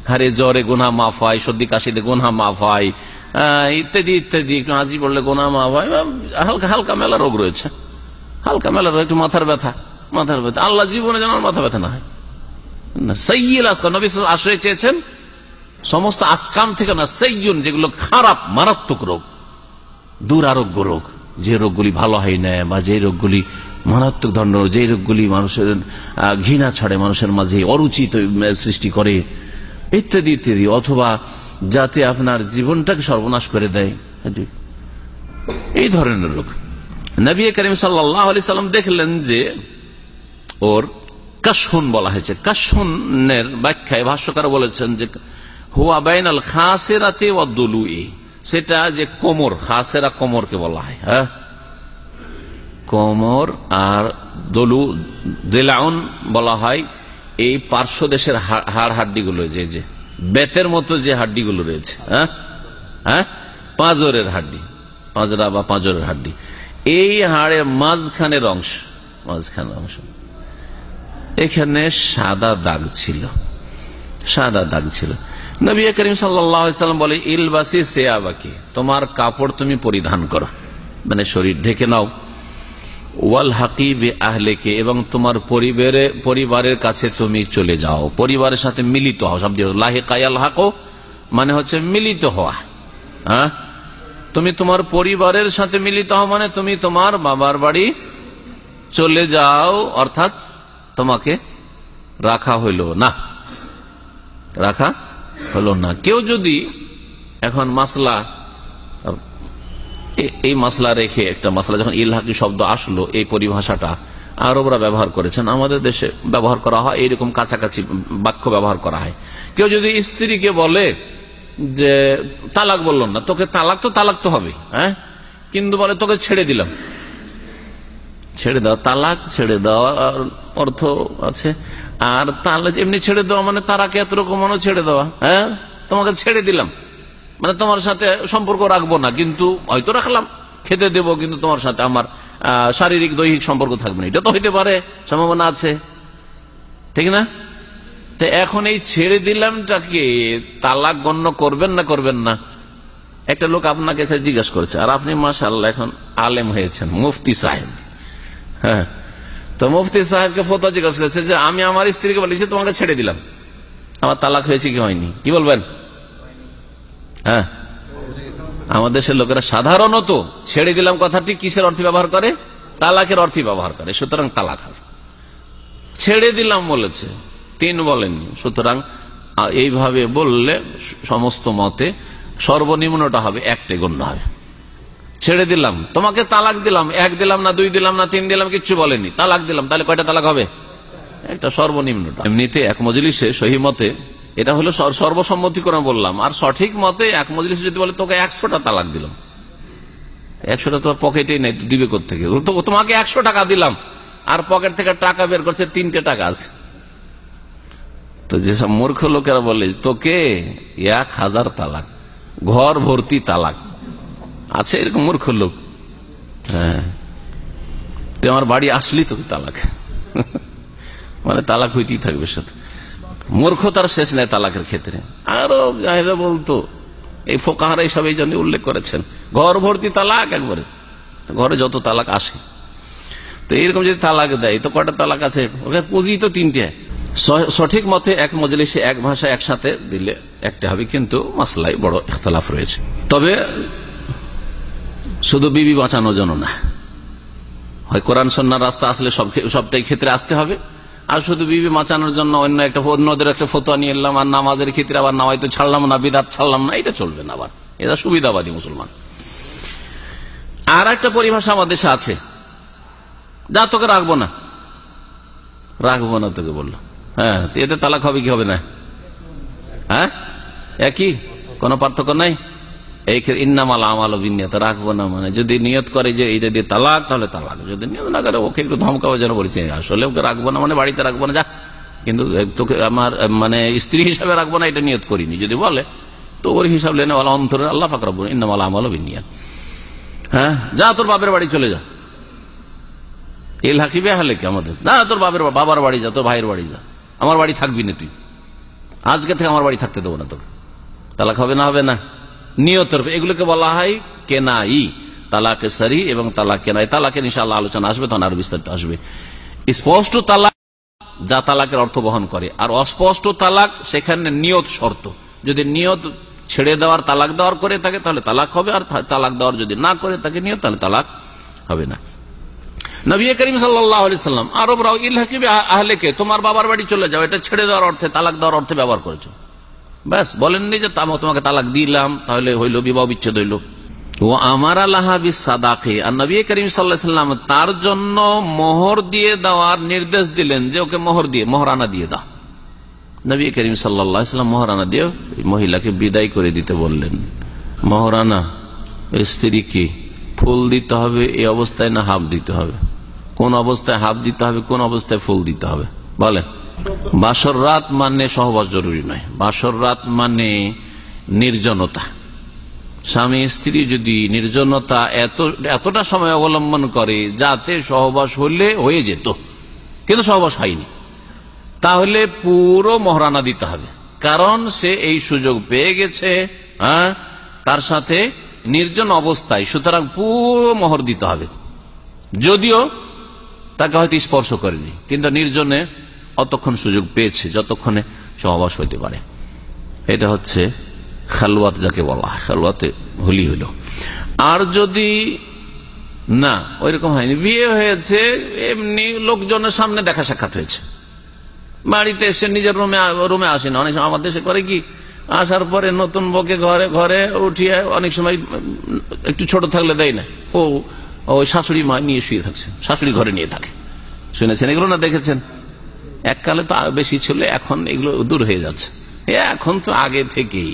হারে জ্বরে গোনা মাফ হয়, সর্দি কাশিতে গোনা মাফ হয় ইত্যাদি ইত্যাদি, একটু হাজি পড়লে গোনা মাফ হয় হালকা হালকা মেলা রোগ রয়েছে। হালকা মেলা রোগ, একটু মাথার ব্যথা মাথার ব্যথা। আল্লাহ জীবনে যেন মাথা ব্যথা না হয়। সৈয়ল আসকাম নবী আশ্রয় চেয়েছেন সমস্ত আসকাম থেকে না সৈয়ুন যেগুলো খারাপ মারাত্মক রোগ দুরারোগ্য রোগ যে রোগগুলি ভালো হয় না বা যে রোগগুলি মারাত্মক ধরনের যে রোগগুলি মানুষের ঘৃণা ছাড়ে মানুষের মাঝে অরুচিত সৃষ্টি করে ইত্যাদি ইত্যাদি। অথবা যাতে আপনার জীবনটাকে সর্বনাশ করে দেয়। এই ধরনের রোগ। নবী করিম সাল্লাম দেখলেন যে ওর কাশুন বলা হয়েছে। কাশুনের ব্যাখ্যায় ভাষ্যকার বলেছেন যে হুয়া বাইন আল খাসেরাতে ওয়াদুলু সেটা যে কোমর, খাসেরা কোমরকে বলা হয় হ্যাঁ? কোমর আর দলু, দিলাউন বলা হয় এই পার্শ্ব দেশের হাড় হাড্ডিগুলো, যে যে বেতের মতো যে হাড্ডিগুলো রয়েছে হ্যাঁ? হ্যাঁ? পাঁজরের হাড্ডি, পাঁজরা বা পাঁজরের হাড্ডি। এই হাড়ের মাঝখানের অংশ মাঝখানের অংশ। এখানে সাদা দাগ ছিল, সাদা দাগ ছিল। নবী করিম সাল্লাম বলে, ইলবাসি সেয়াবাকি, তোমার কাপড় তুমি পরিধান করো। মানে শরীর ঢেকে নাও। ওয়াল হাকিবে আহলেকে, এবং তোমার পরিবারে, পরিবারের কাছে তুমি চলে যাও। পরিবারের সাথে মিলিত হও শব্দ লাহে কায়াল হাকো মানে হচ্ছে মিলিত হওয়া। হ্যাঁ? তুমি তোমার পরিবারের সাথে মিলিত হও মানে তুমি তোমার বাবার বাড়ি চলে যাও, অর্থাৎ তোমাকে রাখা হইল না। রাখা হলো না। কেউ যদি এখন মাসলা এই মাসলা রেখে একটা মাসলা, যখন ইলহাকি শব্দ আসলো এই পরিভাষাটা, আরবরা ব্যবহার করেছেন। আমাদের দেশে ব্যবহার করা হয়, এইরকম কাছাকাছি বাক্য ব্যবহার করা হয়। কেউ যদি স্ত্রীকে বলে যে তালাক বলল না, তোকে তালাক তো তালাক তো হবে হ্যাঁ? কিন্তু বলে তোকে ছেড়ে দিলাম। ছেড়ে দেওয়া তালাক, ছেড়ে দেওয়া অর্থ আছে। আর তালাক এমনি ছেড়ে দেওয়া মানে তারাকে এত রকম ছেড়ে দেওয়া হ্যাঁ? তোমাকে ছেড়ে দিলাম। মানে তোমার সাথে সম্পর্ক রাখব না, কিন্তু হয়তো রাখলাম, খেতে দেব, কিন্তু তোমার সাথে আমার শারীরিক, দৈহিক সম্পর্ক থাকবে না। এটা তো হইতে পারে, সম্ভাবনা আছে। ঠিক না? তো এখন এই ছেড়ে দিলামটাকে তালাক গণ্য করবেন না করবেন না? একটা লোক আপনাকে জিজ্ঞাসা করছে, আর আপনি মাসাল্লাহ এখন আলেম হয়েছেন, মুফতি সাহেব। হ্যাঁ। তো মুফতি সাহেবকে ফতো জিজ্ঞাসা করছে যে, আমি আমার স্ত্রীকে বলেছি, তোমাকে ছেড়ে দিলাম। আমার তালাক হয়েছে কি হয়নি? কি বলবেন? হ্যাঁ। আমাদের দেশের লোকেরা সাধারণত ছেড়ে দিলাম কথাটি কিসের অর্থে ব্যবহার করে? তালাকের অর্থে ব্যবহার করে, সুতরাং তালাক হবে। ছেড়ে দিলাম বলেছে। তিন বলেননি সুতরাং এইভাবে বললে সমস্ত মতে সর্বনিম্নটা হবে, একটে গণ্য হবে। ছেড়ে দিলাম। তোমাকে তালাক দিলাম। এক দিলাম না, দুই দিলাম না, তিন দিলাম, কিচ্ছু বলেনি। তালাক দিলাম, তাহলে কয়টা তালাক হবে? একটা সর্বনিম্নটা। এমনিতে এক মজলিসে সহি মতে এটা হলো সর- সর্বসম্মতি করে বললাম। আর সঠিক মতে এক মজলিসে যদি বলে, তোকে একশোটা তালাক দিলাম। একশোটা তো পকেটেই নেই, দিবে থেকে তোমাকে একশো টাকা দিলাম। আর পকেট থেকে টাকা বের করছে, তিনটে টাকা আছে। তো যেসব মূর্খ লোকেরা বলে, তোকে এক হাজার তালাক, ঘর ভর্তি তালাক। আছে এরকম মূর্খ লোক। হ্যাঁ। তুই আমার বাড়ি আসলি, তোকে তালাক। মানে তালাক হইতেই থাকবে সাথে মূর্খতার শেষ নেই তালাকের ক্ষেত্রে। আরও জাহেরা বলতো, এই ফোকাহারা এইসব এই জন্য উল্লেখ করেছেন। ঘর ভর্তি তালাক একবারে। ঘরে যত তালাক আসে। তো এরকম যদি তালাক দেয়, তো কটা তালাক আছে? ওকে পুঁজি তো তিনটে। সঠিক মতে এক মজলিসে এক ভাষা একসাথে দিলে একটা হবে, কিন্তু মাসলাই বড় ইখতলাফ রয়েছে। তবে শুধু বিবি বাঁচানোর জন্য না। হয় কোরআন সন্ন্যার রাস্তা আসলে সব সবটাই ক্ষেত্রে আসতে হবে। আর শুধু বিবি বাঁচানোর জন্য অন্য একটা অন্যদের একটা ফতোয়া নিয়ে এলাম, আর নামাজের ক্ষেত্রে আবার নামাই তো ছাড়লাম না, বিদাত ছাড়লাম না, এটা চলবে না আবার। এটা সুবিধাবাদী মুসলমান। আর একটা পরিভাষা আমাদের দেশে আছে। যা তোকে রাখব না। রাখব না তোকে বলল হ্যাঁ এতে তালাক হবে কি হবে না? হ্যাঁ? একই? কোনো পার্থক্য নাই? এই ইন্নামাল আমাল বিনিয়ত, রাখব না মানে। যদি নিয়ত করে যে এইটা দিয়ে তালাক, তাহলে তালাক। যদি নিয়ত না করে, ওকে একটু ধমকাও যেন বলছে। আসলে ওকে রাখব না মানে বাড়িতে রাখব না, যা। কিন্তু তোকে আমার মানে স্ত্রী হিসাবে রাখব না, এটা নিয়ত করিনি। যদি বলে, তো ওর হিসাব লেনে বলা অন্তরে আল্লাহ পাক রাখব ইন্নামাল আমাল বিনিয়ত। হ্যাঁ? যা, তোর বাপের বাড়ি চলে যা। এল হাকিবে হালে কি আমাদের। না, তোর বাপের বাবার বাড়ি যা, তোর ভাইয়ের বাড়ি যা। আমার বাড়ি থাকবি না তুই। আজকে থেকে আমার বাড়ি থাকতে দেবো না তোকে। তালাক হবে না হবে না। নিয়তের। এগুলোকে বলা হয় কেনাই। তালাকে সারি এবং তালাক কেনাই। তালাকের ইনশাল্লাহ আলোচনা আসবে, তখন আরও বিস্তারিত আসবে। স্পষ্ট তালাক যা তালাকের অর্থ বহন করে। আর অস্পষ্ট তালাক সেখানে নিয়ত শর্ত। যদি নিয়ত ছেড়ে দেওয়ার, তালাক দেওয়ার করে থাকে, তাহলে তালাক হবে। আর তালাক দেওয়ার যদি না করে থাকে নিয়ত, তাহলে তালাক হবে না। নবী করিম সাল্লাম আরবরাও ইলহাকিবে আহলেকে তোমার বাবার বাড়ি চলে যাও, এটা ছেড়ে দেওয়ার অর্থে, তালাক দেওয়ার অর্থে ব্যবহার করেছ। ব্যাস, বলেননি যে তাম- তোমাকে তালাক দিলাম, তাহলে হইল বিবাহ বিচ্ছেদ হইল। ও আমার আল্লাহাবি সাদাকে আর নবী করিম সাল্লাহাম তার জন্য মোহর দিয়ে দেওয়ার নির্দেশ দিলেন যে, ওকে মোহর দিয়ে, মোহরানা দিয়ে দাও। নবী করিম সাল্লাম মোহরানা দিয়ে মহিলাকে বিদায় করে দিতে বললেন, মোহরানা স্ত্রীকে ফুল দিতে হবে এই অবস্থায় না হাফ দিতে হবে? কোন অবস্থায় হাফ দিতে হবে, কোন অবস্থায় ফুল দিতে হবে। বলেন। বাসর রাত মানে সহবাস জরুরি নয়। বাসর রাত মানে নির্জনতা। স্বামী স্ত্রী যদি নির্জনতা এত, এতটা সময় অবলম্বন করে যাতে সহবাস হলে হয়ে যেত, কিন্তু সহবাস হয়নি, তাহলে পুরো মহারানা দিতে হবে। কারণ সে এই সুযোগ পেয়ে গেছে হ্যাঁ তার সাথে নির্জন অবস্থায়, সুতরাং পুরো মোহর দিতে হবে। যদিও তাকে হয়তো স্পর্শ করেনি। কিন্তু নির্জনে অতক্ষণ সুযোগ পেয়েছে, যতক্ষণে সহবাস হইতে পারে। এটা হচ্ছে খালওয়াত যাকে বলা খালওয়াতে হোলি হইল। আর যদি না, ওইরকম হয়নি। বিয়ে হয়েছে, এমনি লোকজনের সামনে দেখা সাক্ষাৎ হয়েছে। বাড়িতে এসে নিজের রুমে রুমে আসে না অনেক সময় আমাদের দেশে করে কি, আসার পরে নতুন বকে ঘরে ঘরে উঠিয়ে অনেক সময় একটু ছোট থাকলে দেয় না। ও ওই শাশুড়ি মা নিয়ে শুয়ে থাকছে, শাশুড়ি ঘরে নিয়ে থাকে। শুনেছেন? এগুলো না দেখেছেন? এককালে তো বেশি ছিল, এখন এগুলো দূর হয়ে যাচ্ছে। এখন তো আগে থেকেই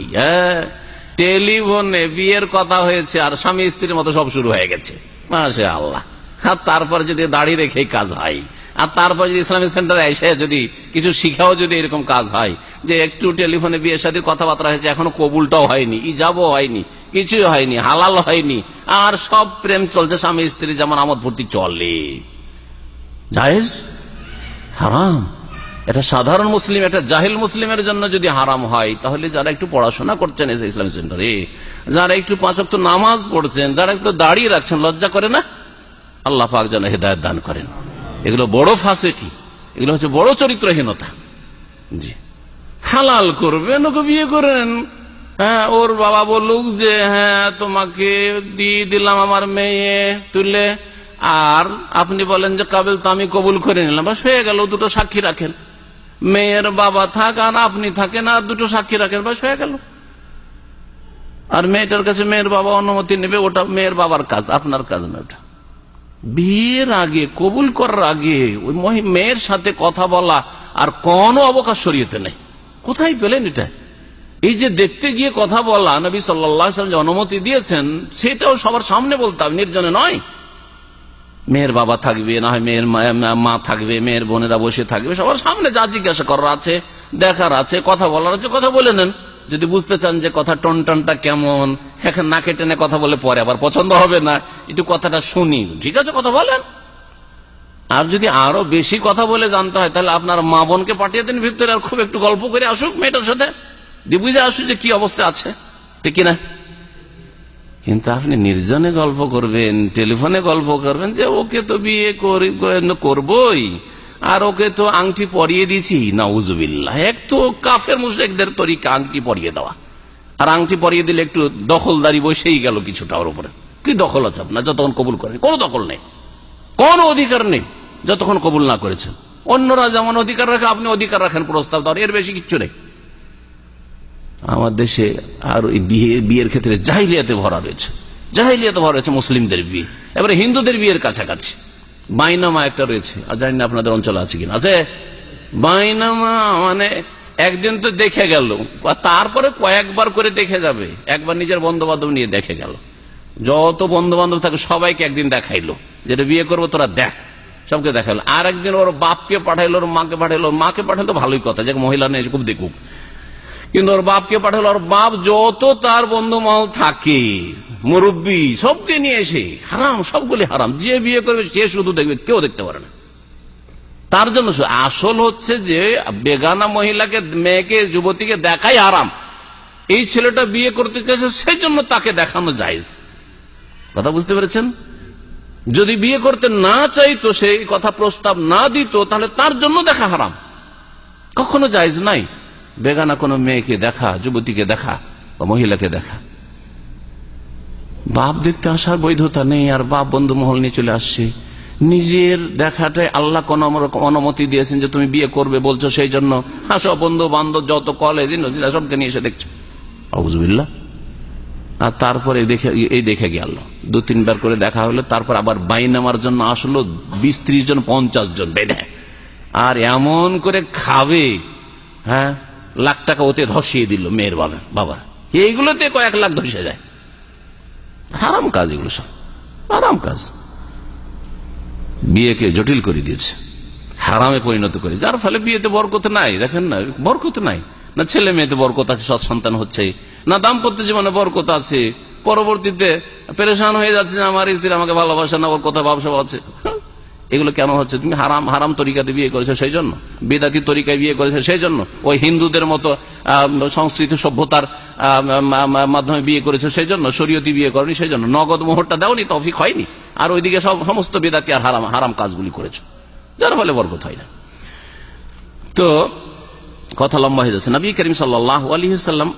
টেলিফোনে বিয়ের কথা হয়েছে আর স্বামী স্ত্রীর মতো সব শুরু হয়ে গেছে। মাসে আল্লাহ আর তারপর যদি দাড়ি রেখে কাজ হয়। আর তারপর যদি ইসলামিক সেন্টারে এসে যদি কিছু শিখাও যদি এরকম কাজ হয়, যে একটু টেলিফোনে বিয়ের সাথে কথাবার্তা হয়েছে, এখনও কবুলটাও হয়নি, ইজাবও হয়নি, কিছুই হয়নি হালাল হয়নি, আর সব প্রেম চলছে স্বামী স্ত্রী যেমন আমদ ভর্তি চলে। জাহেজ হারাম। এটা সাধারণ মুসলিম একটা জাহিল মুসলিমের জন্য যদি হারাম হয়, তাহলে যারা একটু পড়াশোনা করছেন এসে ইসলাম সেন্টারে, যারা একটু পাঁচ অক্ট নামাজ পড়ছেন, যারা একটু দাঁড়িয়ে রাখছেন, লজ্জা করে না? আল্লাহ পাক যেন হেদায়ত দান করেন। এগুলো বড় ফাঁসে কি এগুলো হচ্ছে বড় চরিত্রহীনতা। জি। হালাল করবেন ওকে বিয়ে করেন। হ্যাঁ ওর বাবা বলুক যে হ্যাঁ তোমাকে দিয়ে দিলাম আমার মেয়ে তুলে। আর আপনি বলেন যে কাবিল তো আমি কবুল করে নিলাম। বাস হয়ে গেল দুটো সাক্ষী রাখেন। মেয়ের বাবা থাক আর আপনি থাকেন আর দুটো সাক্ষী রাখেন বাস হয়ে গেল। আর মেয়েটার কাছে মেয়ের বাবা অনুমতি নেবে ওটা মেয়ের বাবার কাজ আপনার কাজ না ওটা। বিয়ের আগে, কবুল করার আগে, ওই মেয়ের সাথে কথা বলা আর কোনো অবকাশ সরিয়েতে নেই। কোথায় পেলেন এটা? এই যে দেখতে গিয়ে কথা বলা, নবী সাল্লাম যে অনুমতি দিয়েছেন, সেটাও সবার সামনে বলতাম নির্জনে নয়। মেয়ের বাবা থাকবে, না হয় মেয়ের মা থাকবে, মেয়ের বোনেরা বসে থাকবে, সবার সামনে যা জিজ্ঞাসা করার আছে, দেখার আছে, কথা বলার আছে, কথা বলে নেন। যদি বুঝতে চান যে কথা টন টনটা কেমন এখন নাকে টেনে কথা বলে পরে, আবার পছন্দ হবে না, একটু কথাটা শুনি। ঠিক আছে, কথা বলেন। আর যদি আরও বেশি কথা বলে জানতে হয়, তাহলে আপনার মা বোনকে পাঠিয়ে দিন, ভিতরে আর খুব একটু গল্প করে আসুক মেয়েটার সাথে। দিয়ে বুঝে আসুক যে কি অবস্থা আছে। ঠিক না কিন্তু আপনি নির্জনে গল্প করবেন, টেলিফোনে গল্প করবেন যে, ওকে তো বিয়ে করবই। আর ওকে তো আংটি পরিয়ে দিছি নাউজুবিল্লাহ। এক তো কাফের মুশেকদের তরিকা আংটি পরিয়ে দেওয়া। আর আংটি পরিয়ে দিলে একটু দখলদারি বসেই গেল কিছুটা ওর উপরে। কি দখল আছে আপনার? যতক্ষণ কবুল করেন। কোনো দখল নেই। কোন অধিকার নেই। যতক্ষণ কবুল না করেছেন অন্যরা যেমন অধিকার রাখে, আপনি অধিকার রাখেন, প্রস্তাব দেওয়ার এর বেশি কিচ্ছু নেই। আমার দেশে আর ওই বিয়ে, বিয়ের ক্ষেত্রে জাহিলিয়াতে ভরা রয়েছে। জাহিলিয়াতে ভরা রয়েছে মুসলিমদের বিয়ে। এবারে হিন্দুদের বিয়ের কাছাকাছি। বাইনামা একটা রয়েছে, আর জানি না আপনাদের অঞ্চলে আছে কিনা। আছে? বাইনামা মানে একদিন তো দেখে গেল তারপরে কয়েকবার করে দেখে যাবে, একবার নিজের বন্ধু বান্ধব নিয়ে দেখে গেল। যত বন্ধু বান্ধব থাকে, সবাইকে একদিন দেখাইলো যেটা বিয়ে করব, তোরা দেখ, সবকে দেখাইলো। আর একদিন ওর বাপকে পাঠাইলো, ওর মাকে পাঠাইলো মাকে পাঠাইলো ভালোই কথা, যে মহিলা নেই খুব দেখুক। কিন্তু ওর বাপকে পাঠালো, ওর বাপ যত তার বন্ধু মহল থাকে, মুরব্বী, সবকে নিয়ে এসে, হারাম, সবগুলি হারাম, যে বিয়ে করবে সে শুধু দেখবে, কেউ দেখতে পারে না। তার জন্য আসল হচ্ছে যে, বেগানা মহিলাকে, মেয়েকে, যুবতীকে দেখাই আরাম এই ছেলেটা বিয়ে করতে চাইছে সেই জন্য তাকে দেখানো যায় কথা বুঝতে পেরেছেন? যদি বিয়ে করতে না চাইতো, সেই কথা প্রস্তাব না দিত, তাহলে তার জন্য দেখা হারাম। কখনো জায়জ নাই। বেগানা কোনো মেয়েকে দেখা, যুবতীকে দেখা বা মহিলাকে দেখা। বাপ দেখতে আসার বৈধতা নেই আর বাপ বন্ধু মহল নিয়ে চলে আসছে। নিজের দেখাটাই আল্লাহ কোন অনুমতি দিয়েছেন যে তুমি বিয়ে করবে বলছো সেই জন্য। হাসো বন্ধু বান্ধব যত কলেজ ইউনিভার্সিটি সবকে নিয়ে এসে দেখছ। আবুজবিল্লা আর তারপরে দেখে এই দেখে গেল। দু তিনবার করে দেখা হলো, তারপর আবার বাই নামার জন্য আসলো বিশ ত্রিশ জন, পঞ্চাশ জন, বেঁধে। আর এমন করে খাবে হ্যাঁ? লাখ টাকা ওতে ধসিয়ে দিল মেয়ের বাবা বাবা এইগুলোতে কয়েক লাখ ধসে যায়। হারাম কাজ এগুলো সব। হারাম কাজ। বিয়েকে জটিল করে দিয়েছে। হারামে পরিণত করে। যার ফলে বিয়েতে বরকত নাই, দেখেন না, বরকত নাই। না ছেলে মেয়েতে বরকত আছে সৎ সন্তান হচ্ছে। না দাম্পত্য জীবনে বরকত আছে। পরবর্তীতে পেরেশান হয়ে যাচ্ছে আমার স্ত্রী আমাকে ভালোবাসে না, ওর কথা ব্যবসা আছে। এগুলো কেন হচ্ছে? তুমি হারাম হারাম তরিকাতে বিয়ে করেছ সেই জন্য বেদাতি তরিকায় বিয়ে করেছে সেই জন্য ওই হিন্দুদের মতো সংস্কৃতি সভ্যতার মাধ্যমে বিয়ে করেছ সেই জন্য শরীয়তি বিয়ে করেনি সেই জন্য নগদ মোহরটা দেওনি, তফিক হয়নি। আর ওইদিকে সব, সমস্ত বেদাতি আর হারাম হারাম কাজগুলি করেছ। যার ফলে বরকত হয় না। তো, কথা লম্বা হয়ে যাচ্ছে। নবী করিম সাল্লাহ আলী সাল্লাম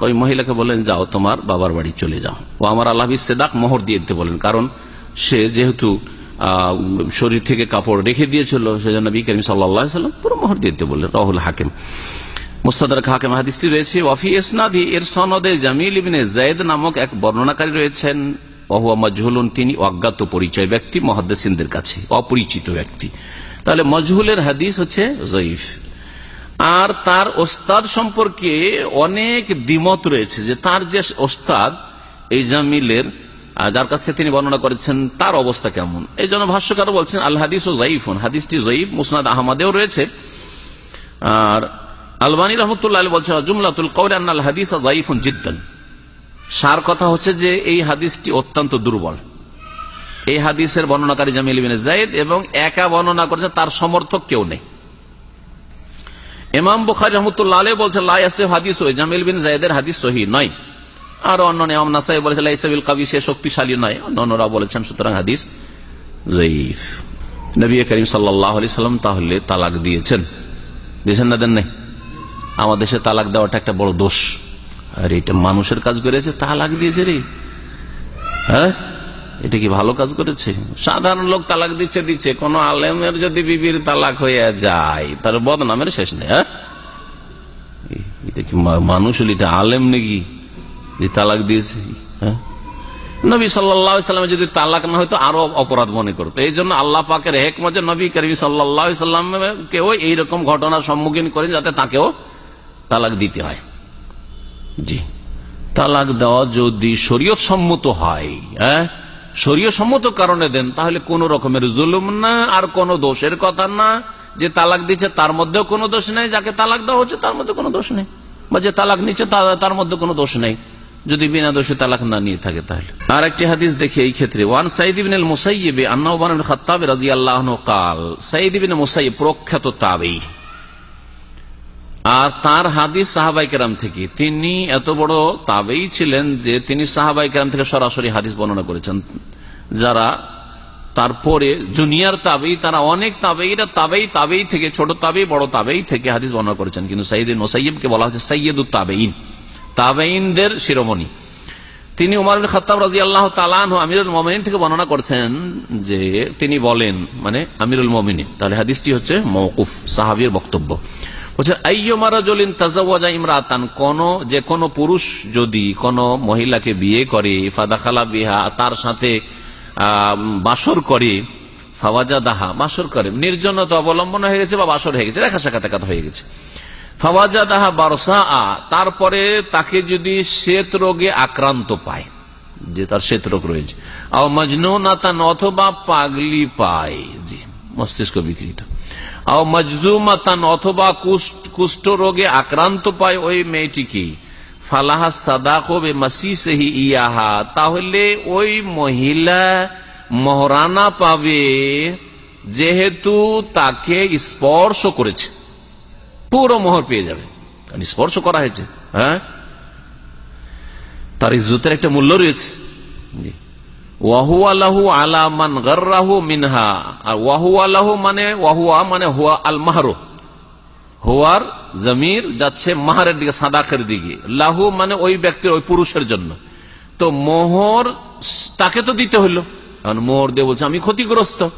ওই মহিলাকে বলেন যাও তোমার বাবার বাড়ি চলে যাও। ও আমার আল্লাহ সেদাক মোহর দিয়ে দিতে বলেন কারণ সে যেহেতু শরীর থেকে কাপড় রেখে দিয়েছিল, সেজন্য নবী করিম সাল্লাম পুরো মোহর দিতে বললেন, রাহুল হাকিম। মুস্তাদার হাকিম হাদিসটি রয়েছে, ওয়াফি ইসনাদি, এর সনদে জামিল ইবিনে জায়দ নামক এক বর্ণনাকারী রয়েছেন। অহুয়া মজহুলুন, তিনি অজ্ঞাত পরিচয় ব্যক্তি, মহাদ্দেসিনদের কাছে, অপরিচিত ব্যক্তি। তাহলে মজহুলের হাদিস হচ্ছে জয়ীফ আর তার ওস্তাদ সম্পর্কে অনেক দ্বিমত রয়েছে যে তার যে ওস্তাদ, এই জামিলের যার কাছ থেকে তিনি বর্ণনা করেছেন, তার অবস্থা কেমন? এই জন্য ভাষ্যকার বলছেন, আল হাদিস ও জাইফুন হাদিসটি জয়ীফ মুসনাদ আহমদেও রয়েছে। আর আলবানী রহমতুল্লাহ বলছে জুমলাতুল কৌর আল হাদিস জাইফুন জিদ্দান। সার কথা হচ্ছে যে, এই হাদিসটি অত্যন্ত দুর্বল। এই হাদিসের বর্ণনাকারী জামিল জাইদ এবং একা বর্ণনা করেছে তার সমর্থক কেউ নেই। ইমাম বুখারি রহমতুল্লাহ আলী লাই লাইসে হাদিস। ওই জামিল বিন জায়দের হাদিস সহি নয়। আর অন্য ইমাম নাসাই বলেছে লাইসাবিল কাবি সে শক্তিশালী নয়। অন্যরা বলেছেন, সুতরাং হাদিস জয়ীফ। নবী করিম আলি সাল্লাম তাহলে তালাক দিয়েছেন। দিয়েছেন না দেন আমাদের দেশে তালাক দেওয়াটা একটা বড় দোষ। আর এটা মানুষের কাজ করেছে, তালাক দিয়েছে রে। হ্যাঁ? এটা কি ভালো কাজ করেছে? সাধারণ লোক তালাক দিচ্ছে দিচ্ছে। কোন আলেমের যদি বিবির তালাক হয়ে যায়, তার বদনামের শেষ নেই হ্যাঁ? এটা কি মানুষ এটা আলেম নাকি? তালাক দিয়েছে হ্যাঁ? নবী সাল্লাম যদি তালাক না হয়তো আরও অপরাধ মনে করতো। এই জন্য আল্লাহ পাকের হেকমত নবী করিম সাল্লামকেও এইরকম ঘটনার সম্মুখীন করে যাতে তাকেও তালাক দিতে হয়। জি। তালাক দেওয়া যদি শরীয়ত সম্মত হয় হ্যাঁ? শরীয় সম্মত কারণে দেন, তাহলে কোন রকমের জুলুম না, আর কোন দোষের কথা না। যে তালাক দিচ্ছে তার মধ্যেও কোনো দোষ নেই, যাকে তালাক দেওয়া হচ্ছে, তার মধ্যে কোনো দোষ নেই। বা যে তালাক নিচ্ছে তার মধ্যে কোনো দোষ নেই। যদি বিনা দোষে তালাক না নিয়ে থাকে তাহলে। আর একটি হাদিস দেখি এই ক্ষেত্রে, ওয়ান মুসাইব প্রখ্যাত তাবেই আর তার হাদিস সাহাবাইকেরাম থেকে, তিনি এত বড় তাবেই ছিলেন যে তিনি সাহাবাইকেরাম থেকে সরাসরি হাদিস বর্ণনা করেছেন। যারা তারপরে জুনিয়র তাবেই তারা অনেক তাবেইরা তাবেই তাবেই থেকে, ছোট তাবেই বড় তাবেই থেকে হাদিস বর্ণনা করেছেন। কিন্তু সাইদিন মোসাইবকে বলা হচ্ছে সৈয়দুল তাবেইন তাবেইনদের শিরোমণি। তিনি উমার খতাব রাজি আল্লাহ তালান আমিরুল মমিন থেকে বর্ণনা করছেন যে তিনি বলেন মানে আমিরুল মমিন তাহলে হাদিসটি হচ্ছে মৌকুফ সাহাবির বক্তব্য। বলছেন আইয়মারাজলিন তাজাওয়াজা ইমরাতান, কোন, যে কোনো পুরুষ যদি কোন মহিলাকে বিয়ে করে, ফাদাখালা বিহা, তার সাথে বাসর করে ফাওয়াজা দাহা বাসর করে, নির্জনতা অবলম্বন হয়ে গেছে বা বাসর হয়ে গেছে দেখা সাক্ষাৎ হয়ে গেছে। ফাওয়াজা দাহা বারসা তারপরে তাকে যদি শ্বেত রোগে আক্রান্ত পায়, যে তার শ্বেত রোগ রয়েছে। আও অথবা পাগলি পায়, জি, মস্তিষ্ক বিকৃত। আও মজজুমাতান অথবা কুষ্ঠ রোগে আক্রান্ত পায় ওই মেয়েটিকে ফালাহা সাদা সাদাকবে মাসিসহি ইয়াহা, তাহলে ওই মহিলা মহরানা পাবে, যেহেতু তাকে স্পর্শ করেছে। পুরো মোহর পেয়ে যাবে। স্পর্শ করা হয়েছে হ্যাঁ? তার ইজ্জতের একটা মূল্য রয়েছে। ওয়াহুয়ালাহু গর্রাহু মিনহা। আর ওয়াহুয়ালাহু মানে ওয়াহুয়া মানে হুয়া আল হুয়ার জমির যাচ্ছে মাহারের দিকে দিকে। লাহু মানে ওই ব্যক্তির, ওই পুরুষের জন্য। তো মোহর, তাকে তো দিতে কারণ মোহর বলছে, আমি ক্ষতিগ্রস্ত।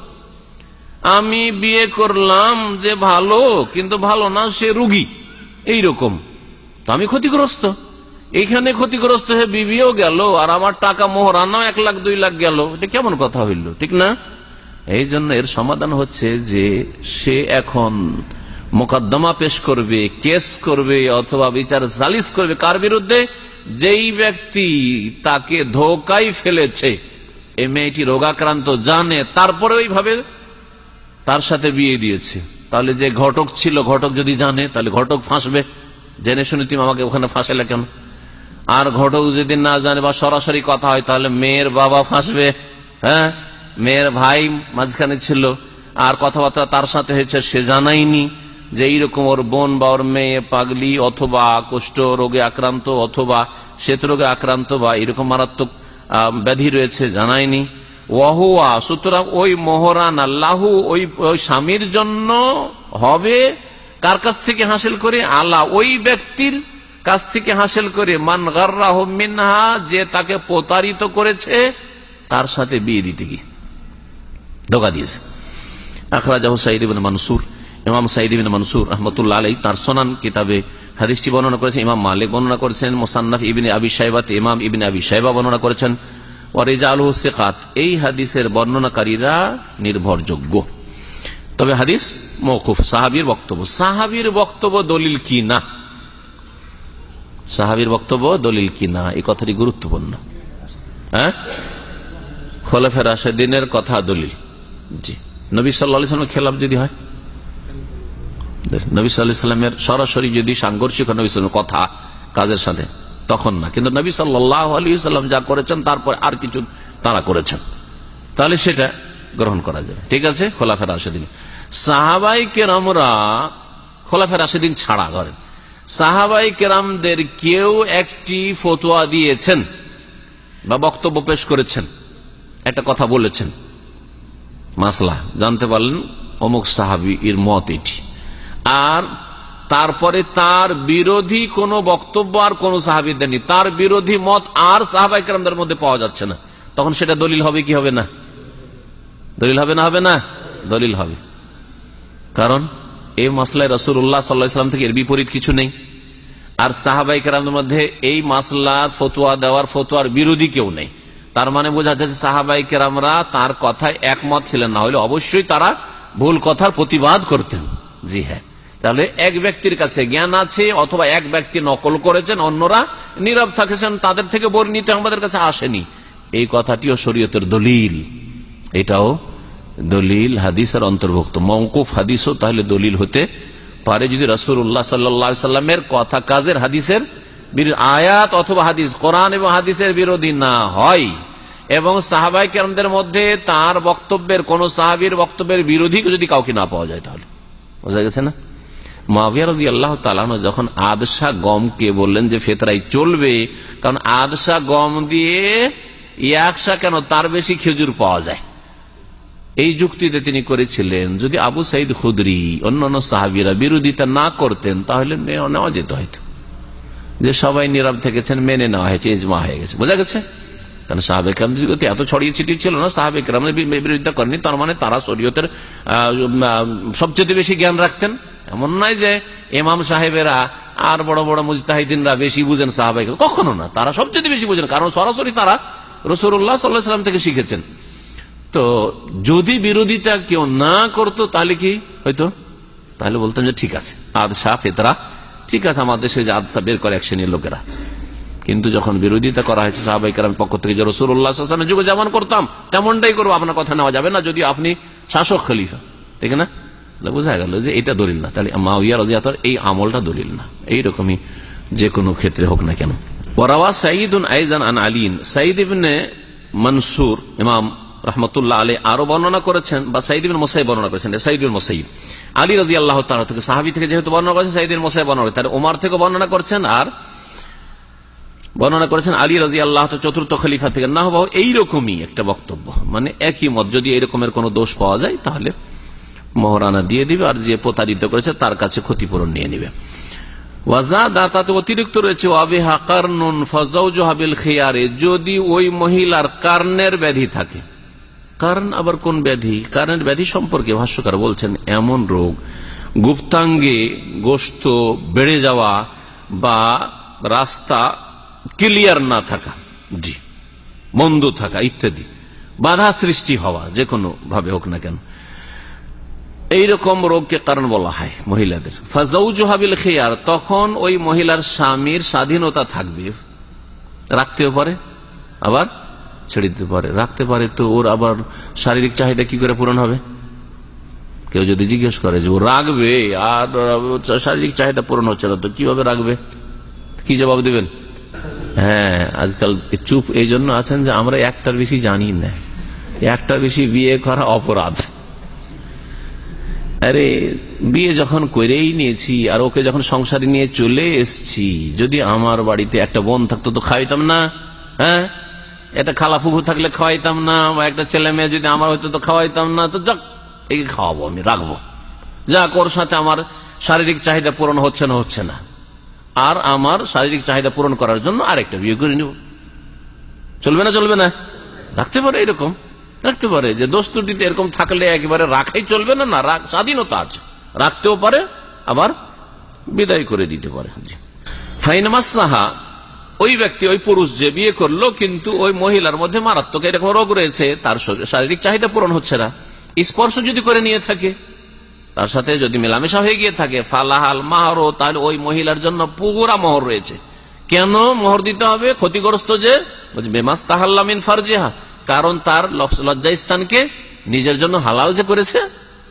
আমি বিয়ে করলাম যে ভালো, কিন্তু ভালো না সে রুগী। এইরকম। তো আমি ক্ষতিগ্রস্ত। এইখানে ক্ষতিগ্রস্ত হয়ে বিবিও গেল, আর আমার টাকা মোহরানাও এক লাখ, দুই লাখ গেল। এটা কেমন কথা হইল, ঠিক না? এই জন্য এর সমাধান হচ্ছে যে সে এখন মোকদ্দমা পেশ করবে, কেস করবে, অথবা বিচার সালিস করবে। কার বিরুদ্ধে? যেই ব্যক্তি তাকে ধোকাই ফেলেছে। এই মেয়েটি রোগাক্রান্ত, জানে, তারপরে ওইভাবে তার সাথে বিয়ে দিয়েছে। তাহলে যে ঘটক ছিল, ঘটক যদি জানে, তাহলে ঘটক ফাঁসবে। জেনে শুনে তুমি আমাকে ওখানে ফাঁসাইলে কেন? আর ঘটক যদি না জানে বা সরাসরি কথা হয়, তাহলে মেয়ের বাবা ফাঁসবে। হ্যাঁ? মেয়ের ভাই মাঝখানে ছিল। আর কথাবার্তা তার সাথে হয়েছে, সে জানাইনি যে এইরকম ওর বোন বা ওর মেয়ে পাগলি অথবা কুষ্ঠ রোগে আক্রান্ত অথবা শ্বেত রোগে আক্রান্ত বা এরকম মারাত্মক ব্যাধি রয়েছে, জানায়নি। ওয়াহুয়া, সুতরাং ওই মোহরান আল্লাহু, ওই স্বামীর জন্য হবে। কার কাছ থেকে হাসিল করে? আল্লাহ ওই ব্যক্তির কাছ থেকে হাসিল করে। মান গার্রাহ মিনহা, যে তাকে প্রতারিত করেছে, তার সাথে বিয়ে দিতে গিয়ে। ধোকা দিয়েছে। আখরাজাহ সাইদ মানসুর, ইমাম সাইদিন মনসুর রহমতুল্লাহ আলাই তার সোনান কিতাবে হাদিসটি বর্ণনা করেছেন। ইমাম মালিক বর্ণনা করেছেন, মোসান্নাফ ইবিন আবি সাহেবাত ইমাম ইবিন আবি সাহেবা বর্ণনা করেছেন। এই হাদিসের বর্ণনাকারীরা নির্ভরযোগ্য। তবে হাদিস মৌকুফ সাহাবির বক্তব্য। সাহাবির বক্তব্য দলিল কি না? সাহাবির বক্তব্য দলিল কি না? এই কথাটি গুরুত্বপূর্ণ। হ্যাঁ? খোলাফের দিনের কথা দলিল। জি। নবী সাল্লা খেলাফ যদি হয়? নবী সাল্লামের সরাসরি যদি সাংঘর্ষিক নবী কথা, কাজের সাথে। তখন না। কিন্তু নবী সাল্লাহ আলী সাল্লাম যা করেছেন, তারপরে আর কিছু তারা করেছেন। তাহলে সেটা গ্রহণ করা যাবে। ঠিক আছে? খোলাফের আশেদিন সাহাবাই কেরামরা খোলাফের আশেদিন ছাড়া করেন সাহাবাই কেরামদের কেউ একটি ফতোয়া দিয়েছেন বা বক্তব্য পেশ করেছেন, একটা কথা বলেছেন। মাসলা, জানতে পারলেন অমুক সাহাবি এর মত এটি। আর তারপরে তার বিরোধী কোনো বক্তব্য আর কোন সাহাবি দেননি তার বিরোধী মত আর সাহাবাই কেরামদের মধ্যে পাওয়া যাচ্ছে না। তখন সেটা দলিল হবে কি হবে না? দলিল হবে না হবে না? দলিল হবে। কারণ এই মাসলায় রসুল উল্লাহ সাল্লাহাম থেকে এর বিপরীত কিছু নেই। আর সাহাবাই কেরামদের মধ্যে এই মাসলার ফতুয়া দেওয়ার ফতুয়ার বিরোধী কেউ নেই। তার মানে বোঝা যাচ্ছে সাহাবাই কেরামরা তার কথায় একমত ছিলেন না। হলে অবশ্যই তারা ভুল কথার প্রতিবাদ করতেন। জি হ্যাঁ। তাহলে এক ব্যক্তির কাছে জ্ঞান আছে অথবা এক ব্যক্তি নকল করেছেন, অন্যরা নীরব থাকেছেন, তাদের থেকে বর্ণিত আমাদের কাছে আসেনি। এই কথাটিও শরীয়তের দলিল। এটাও দলিল, হাদিসের অন্তর্ভুক্ত। মৌকুফ হাদিসও তাহলে দলিল হতে পারে যদি রসুল্লাহ সাল্লামের কথা কাজের হাদিসের আয়াত অথবা হাদিস কোরআন এবং হাদিসের বিরোধী না হয়। এবং সাহাবাই কেরমদের মধ্যে তার বক্তব্যের কোন সাহাবির বক্তব্যের বিরোধী যদি কাউকে না পাওয়া যায় তাহলে। বোঝা গেছে না? মাভিয়া রাজি আল্লাহ তালানো যখন আদশা গমকে বললেন যে ফেতরাই চলবে, কারণ আদশা গম দিয়ে একশা কেন তার বেশি খেজুর পাওয়া যায়? এই যুক্তিতে তিনি করেছিলেন, যদি আবু সাইদ খুদরি অন্যান্য সাহাবিরা বিরোধিতা না করতেন, তাহলে নেওয়া যেত হয়তো। যে সবাই নীরব থেকেছেন, মেনে নেওয়া হয়েছে, ইজমা হয়ে গেছে। বোঝা গেছে? কারণ সাহাবেক এত ছড়িয়ে ছিটিয়ে ছিল না সাহাবেক বিরোধিতা করেনি তার মানে তারা শরীয়তের সবচেয়ে বেশি জ্ঞান রাখতেন। এমন নয় যে এমাম সাহেবেরা আর বড় বড় মুজতাহিদিনরা বেশি বুঝেন সাহাবাই কখনো না, তারা সবচেয়ে বেশি বুঝেন, কারণ সরাসরি তারা রসুল্লাহ সাল্লাহ সাল্লাম থেকে শিখেছেন। তো যদি বিরোধিতা কেউ না করতো, তাহলে কি হয়তো তাহলে বলতাম যে ঠিক আছে আদশা ফেতরা, ঠিক আছে, আমাদের দেশে যে আদশা বের করে এক শ্রেণির লোকেরা। কিন্তু যখন বিরোধিতা করা হয়েছে সাহাবাই কারণ পক্ষ থেকে যে রসুল্লাহামের যুগে যেমন করতাম, তেমনটাই করব। আপনার কথা নেওয়া যাবে না যদি আপনি শাসক খলিফা, ঠিক না? বোঝা গেল যে এটা দলিল না। তাহলে মাউিয়া রাজিয়াতর এই আমলটা দলিল না। এইরকমই যে কোনো ক্ষেত্রে হোক না কেন। ওরাওয়া সাইদুন আইজান আন আলীন। সাইদ ইবনে মনসুর, ইমাম রহমতুল্লাহ আলী আরও বর্ণনা করেছেন বা সাইদিন মোসাই বর্ণনা করেছেন সাইদুল মোসাইদ আলী রাজি আল্লাহ থেকে সাহাবি থেকে যেহেতু বর্ণনা করেছেন সাইদিন মোসাই বর্ণনা করেছেন। ওমার থেকে বর্ণনা করছেন আর বর্ণনা করেছেন আলী রাজি আল্লাহ চতুর্থ খলিফা থেকে। না হব এইরকমই একটা বক্তব্য। মানে একই মত, যদি এরকমের কোন দোষ পাওয়া যায় তাহলে মহরানা দিয়ে দিবে আর যে প্রতারিত করেছে তার কাছে ক্ষতিপূরণ নিয়ে নিবে। অতিরিক্ত রয়েছে যদি ওই মহিলার কার্নের ব্যাধি থাকে। কারণ আবার কোন ব্যাধি? কারণের ব্যাধি সম্পর্কে ভাষ্যকার বলছেন, এমন রোগ, গুপ্তাঙ্গে গোস্ত বেড়ে যাওয়া বা রাস্তা ক্লিয়ার না থাকা, জি, মন্দ থাকা ইত্যাদি, বাধা সৃষ্টি হওয়া, যে কোনো ভাবে হোক না কেন এইরকম রোগকে কারণ বলা হয় মহিলাদের। ফাজাউজহাবিল খেয়ার, তখন ওই মহিলার স্বামীর স্বাধীনতা থাকবে। রাখতেও পারে, আবার ছেড়ে দিতে পারে। রাখতে পারে তো ওর আবার শারীরিক চাহিদা কি করে পূরণ হবে? কেউ যদি জিজ্ঞেস করে যে ও রাখবে, আর শারীরিক চাহিদা পূরণ হচ্ছে না, তো কীভাবে রাখবে? কি জবাব দেবেন? হ্যাঁ আজকাল চুপ এই জন্য আছেন যে আমরা একটার বেশি জানি না। একটার বেশি বিয়ে করা অপরাধ। আরে, বিয়ে যখন করেই নিয়েছি, আর ওকে যখন সংসারে নিয়ে চলে এসছি, যদি আমার বাড়িতে একটা বোন থাকতো তো খাওয়াইতাম না হ্যাঁ? একটা খালা থাকলে খাওয়াইতাম না, বা একটা ছেলে মেয়ে যদি আমার হয়তো তো খাওয়াইতাম না, তো যাক, একে খাওয়াবো আমি, রাখব। যাক, ওর সাথে আমার শারীরিক চাহিদা পূরণ হচ্ছে না হচ্ছে না। আর আমার শারীরিক চাহিদা পূরণ করার জন্য আরেকটা বিয়ে করে নিব। চলবে না চলবে না? রাখতে পারে এরকম। রাখতে পারে। যে দোষ ত্রুটিতে এরকম থাকলে একেবারে রাখাই চলবে না না স্বাধীনতা আছে। রাখতেও পারে, আবার বিদায় করে দিতে পারে। ফাইনামাস সাহা ওই ব্যক্তি, ওই পুরুষ যে বিয়ে করল, কিন্তু ওই মহিলার মধ্যে মারাত্মক এরকম রোগ রয়েছে, তার শারীরিক চাহিদা পূরণ হচ্ছে না। স্পর্শ যদি করে নিয়ে থাকে, তার সাথে যদি মেলামেশা হয়ে গিয়ে থাকে, ফালাহাল মাহরো, তাহলে ওই মহিলার জন্য পুরা মোহর রয়েছে। কেন মোহর দিতে হবে? ক্ষতিগ্রস্ত যে বেমাস তাহাল্লামিন ফারজেহা। কারণ তার লজ্জা স্থানকে নিজের জন্য হালাল যে করেছে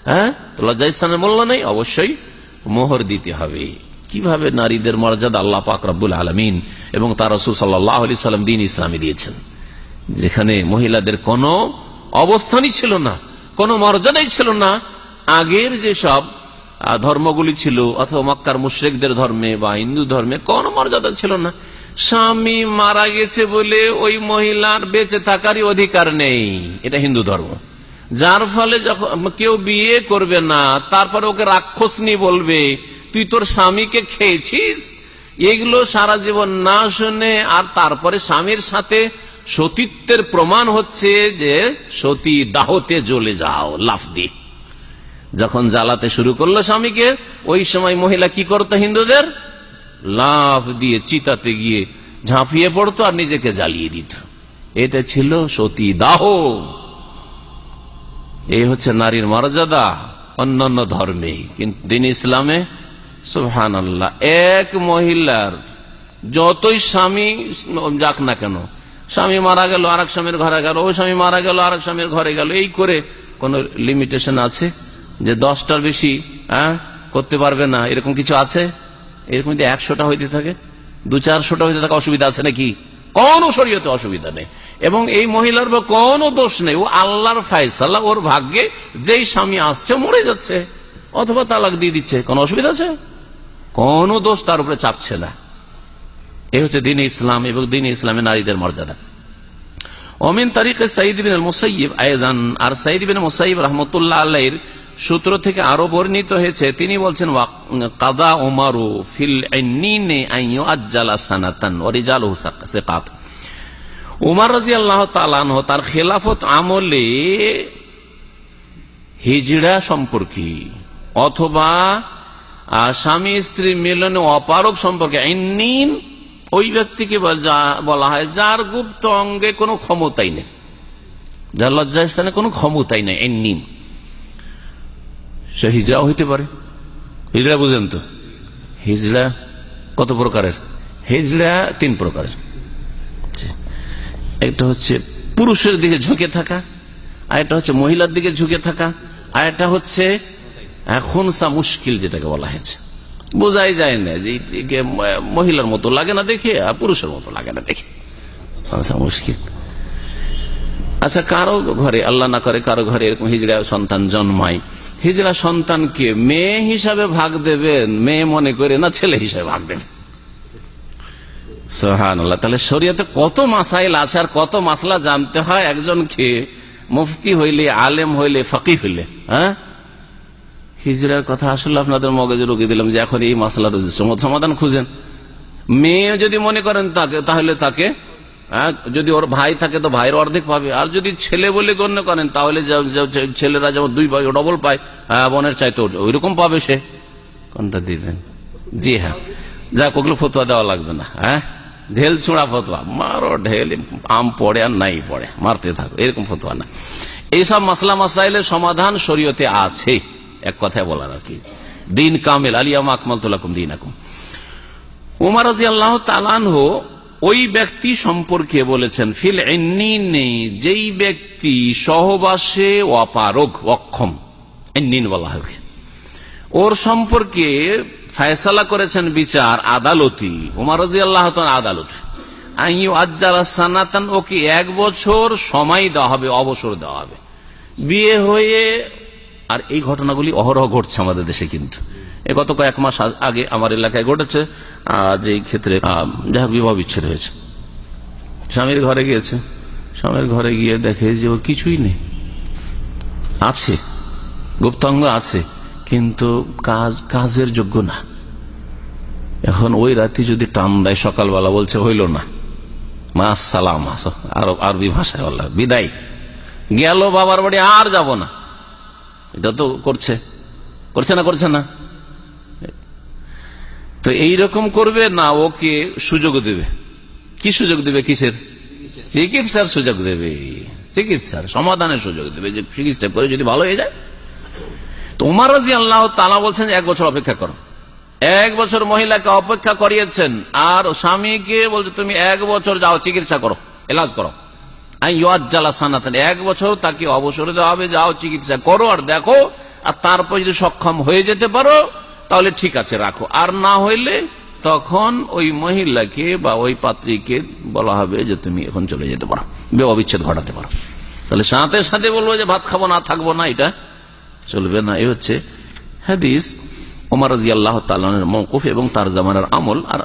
হ্যাঁ? তো লজ্জা স্থানের মূল্য নেই অবশ্যই মোহর দিতে হবে। কীভাবে নারীদের মর্যাদা আল্লাহ পাক রব্বুল আলমিন এবং তার রসুল সাল্লাহ সাল্লাম দিন ইসলামে দিয়েছেন? যেখানে মহিলাদের কোনো অবস্থানই ছিল না কোনো মর্যাদাই ছিল না। আগের যেসব আহ, ধর্মগুলি ছিল অথবা মক্কার মুশ্রেকদের ধর্মে বা হিন্দু ধর্মে কোনো মর্যাদা ছিল না। স্বামী মারা গেছে বলে ওই মহিলার বেঁচে থাকারই অধিকার নেই। এটা হিন্দু ধর্ম। যার ফলে যখন কেউ বিয়ে করবে না, তারপরে ওকে রাক্ষস রাক্ষসনি বলবে, তুই তোর স্বামীকে খেয়েছিস? এগুলো সারা জীবন না শুনে আর তারপরে স্বামীর সাথে সতীত্বের প্রমাণ হচ্ছে যে সতী দাহতে জ্বলে যাও, লাফ দি। যখন জ্বালাতে শুরু করল স্বামীকে, ওই সময় মহিলা কি করতো হিন্দুদের? লাফ দিয়ে চিতাতে গিয়ে ঝাঁপিয়ে পড়তো আর নিজেকে জ্বালিয়ে দিত। এটা ছিল সতী দাহ। এই হচ্ছে নারীর মর্যাদা অন্যান্য ধর্মে। কিন্তু দিন ইসলামে সুহান আল্লাহ এক মহিলার যতই স্বামী যাক না কেন, স্বামী মারা গেল, আরেক স্বামীর ঘরে গেল, ওই স্বামী মারা গেল, আরেক স্বামীর ঘরে গেল, এই করে কোন লিমিটেশন আছে যে দশটার বেশি করতে পারবে না, এরকম কিছু আছে? এরকম যদি একশোটা হইতে থাকে, দু চারশোটা হইতে থাকে অসুবিধা আছে নাকি? কোন শরীয়তে অসুবিধা নেই। এবং এই মহিলার বা কোনো দোষ নেই। ও আল্লাহর ফায়সাল্লাহ ওর ভাগ্যে যেই স্বামী আসছে, মরে যাচ্ছে। অথবা তালাক দিয়ে দিচ্ছে। কোন অসুবিধা আছে? কোন দোষ তার উপরে চাপছে না। এই হচ্ছে দিন ইসলাম এবং দিন ইসলামে নারীদের মর্যাদা। অমিন তারিখে সাইদ মুসাইব আয়জান, আর সাইদ মুসাইব রহমতুল্লাহ আল্লাহর সূত্র থেকে আরও বর্ণিত হয়েছে, তিনি বলছেন কাদা ওমারু ফিল উমার রাজি আল্লাহ তার খেলাফত আমলে হিজড়া সম্পর্কে অথবা স্বামী স্ত্রী মিলনে অপারক সম্পর্কে ওই ব্যক্তিকে বলা হয়, যার গুপ্ত অঙ্গে কোনো ক্ষমতাই নেই। যার লজ্জা স্থানে কোনো ক্ষমতাই নেই আইনিন সে হিজড়াও হইতে পারে। হিজড়া বুঝেন তো। হিজড়া কত প্রকারের? হিজড়া তিন প্রকারের। একটা হচ্ছে পুরুষের দিকে ঝুঁকে থাকা আর একটা হচ্ছে মহিলার দিকে ঝুঁকে থাকা আর একটা হচ্ছে খুনসা মুশকিল যেটাকে বলা হয়েছে। বোঝাই যায় না যে মহিলার মতো লাগে না দেখে আর পুরুষের মতো লাগে না দেখে। মুশকিল। আচ্ছা কারও ঘরে, আল্লাহ না করে কারও ঘরে এরকম হিজড়া সন্তান জন্মায়। হিজড়া সন্তানকে মেয়ে হিসাবে ভাগ দেবেন, মেয়ে মনে করে না ছেলে হিসাবে ভাগ দেবেন। সোহান আল্লাহ তাহলে শরীয়তে কত মাসাইল আছে আর কত মাসলা জানতে হয়? একজনকে মুফতি হইলে, আলেম হইলে ফকি হইলে হ্যাঁ? হিজড়ার কথা আসলে আপনাদের মগজে রুখে দিলাম যে এখন এই মাসলার সমাধান খুঁজেন। মেয়ে যদি মনে করেন তাকে, তাহলে তাকে যদি ওর ভাই থাকে তো ভাইয়ের অর্ধেক পাবে। আর যদি ছেলে বলে গণ্য করেন, তাহলে ছেলেরা যেমন দুই ভাই ডবল পায় বোনের চাইতে ওইরকম পাবে সে। কোনটা দিবেন? জি হ্যাঁ। যাক, ওগুলো ফতুয়া দেওয়া লাগবে না হ্যাঁ? ঢেল ছোঁড়া ফতুয়া। মারো ঢেল, আম পড়ে আর নাই পড়ে, মারতে থাকো, এরকম ফতুয়া না। এইসব মাসলা মাসাইলের সমাধান শরীয়তে আছে, এক কথায় বলার আর কি। দিন কামেল, আলিয়াম আকমাল তুলাকুম দিন আকুম উমার রাজি আল্লাহ তালানহ ওই ব্যক্তি সম্পর্কে বলেছেন, ফিল নেই যেই ব্যক্তি সহবাসে অপারগ অক্ষম। এন্নিন বলা হবে ওর সম্পর্কে ফায়সালা করেছেন বিচার আদালতি, উমার রাজি আল্লাহ আদালত। সানাতান, ওকে এক বছর সময় দেওয়া হবে, অবসর দেওয়া হবে। বিয়ে হয়ে, আর এই ঘটনাগুলি অহরহ ঘটছে আমাদের দেশে কিন্তু। গত কয়েক মাস আগে আমার এলাকায় ঘটেছে যে ক্ষেত্রে যাই হোক বিবাহ বিচ্ছেদ হয়েছে। স্বামীর ঘরে গিয়েছে। স্বামীর ঘরে গিয়ে দেখে যে ওর কিছুই নেই। আছে। গুপ্তাঙ্গ আছে, কিন্তু কাজ, কাজের যোগ্য না। এখন ওই রাতে যদি টান দেয়, সকালবেলা বলছে, হইল না। মা সালাম আরবি ভাষায় বললা, বিদায়। গেল বাবার বাড়ি, আর যাব না। এটা তো করছে। করছে না করছে না। তো এইরকম করবে, না ওকে সুযোগ দেবে। কি সুযোগ দেবে কিসের? চিকিৎসার সুযোগ দেবে। চিকিৎসার সমাধানের সুযোগ দেবে, যে চিকিৎসা করে যদি ভালো হয়ে যায়। তো উমার রাজি আল্লাহ তালা বলছেন এক বছর অপেক্ষা করো। এক বছর মহিলাকে অপেক্ষা করিয়েছেন, আর স্বামীকে বলছে, তুমি এক বছর যাও, চিকিৎসা করো, এলাজ করো। এক বছর তাকে অবসরে দেওয়া হবে, যাও, চিকিৎসা করো আর দেখো, আর তারপর যদি সক্ষম হয়ে যেতে পারো তাহলে ঠিক আছে, রাখো। আর না হইলে তখন ওই মহিলাকে বা ওই পাত্রীকে বলা হবে যে তুমি এখন চলে যেতে পারো। বিবাহ বিচ্ছেদ ঘটাতে পারো। তাহলে সাথে সাথে বলব যে ভাত খাব না, থাকব না, এটা চলবে না। এ হচ্ছে হাদিস ওমর আল্লাহ তালের মৌকুফ এবং তার জামানের আমল। আর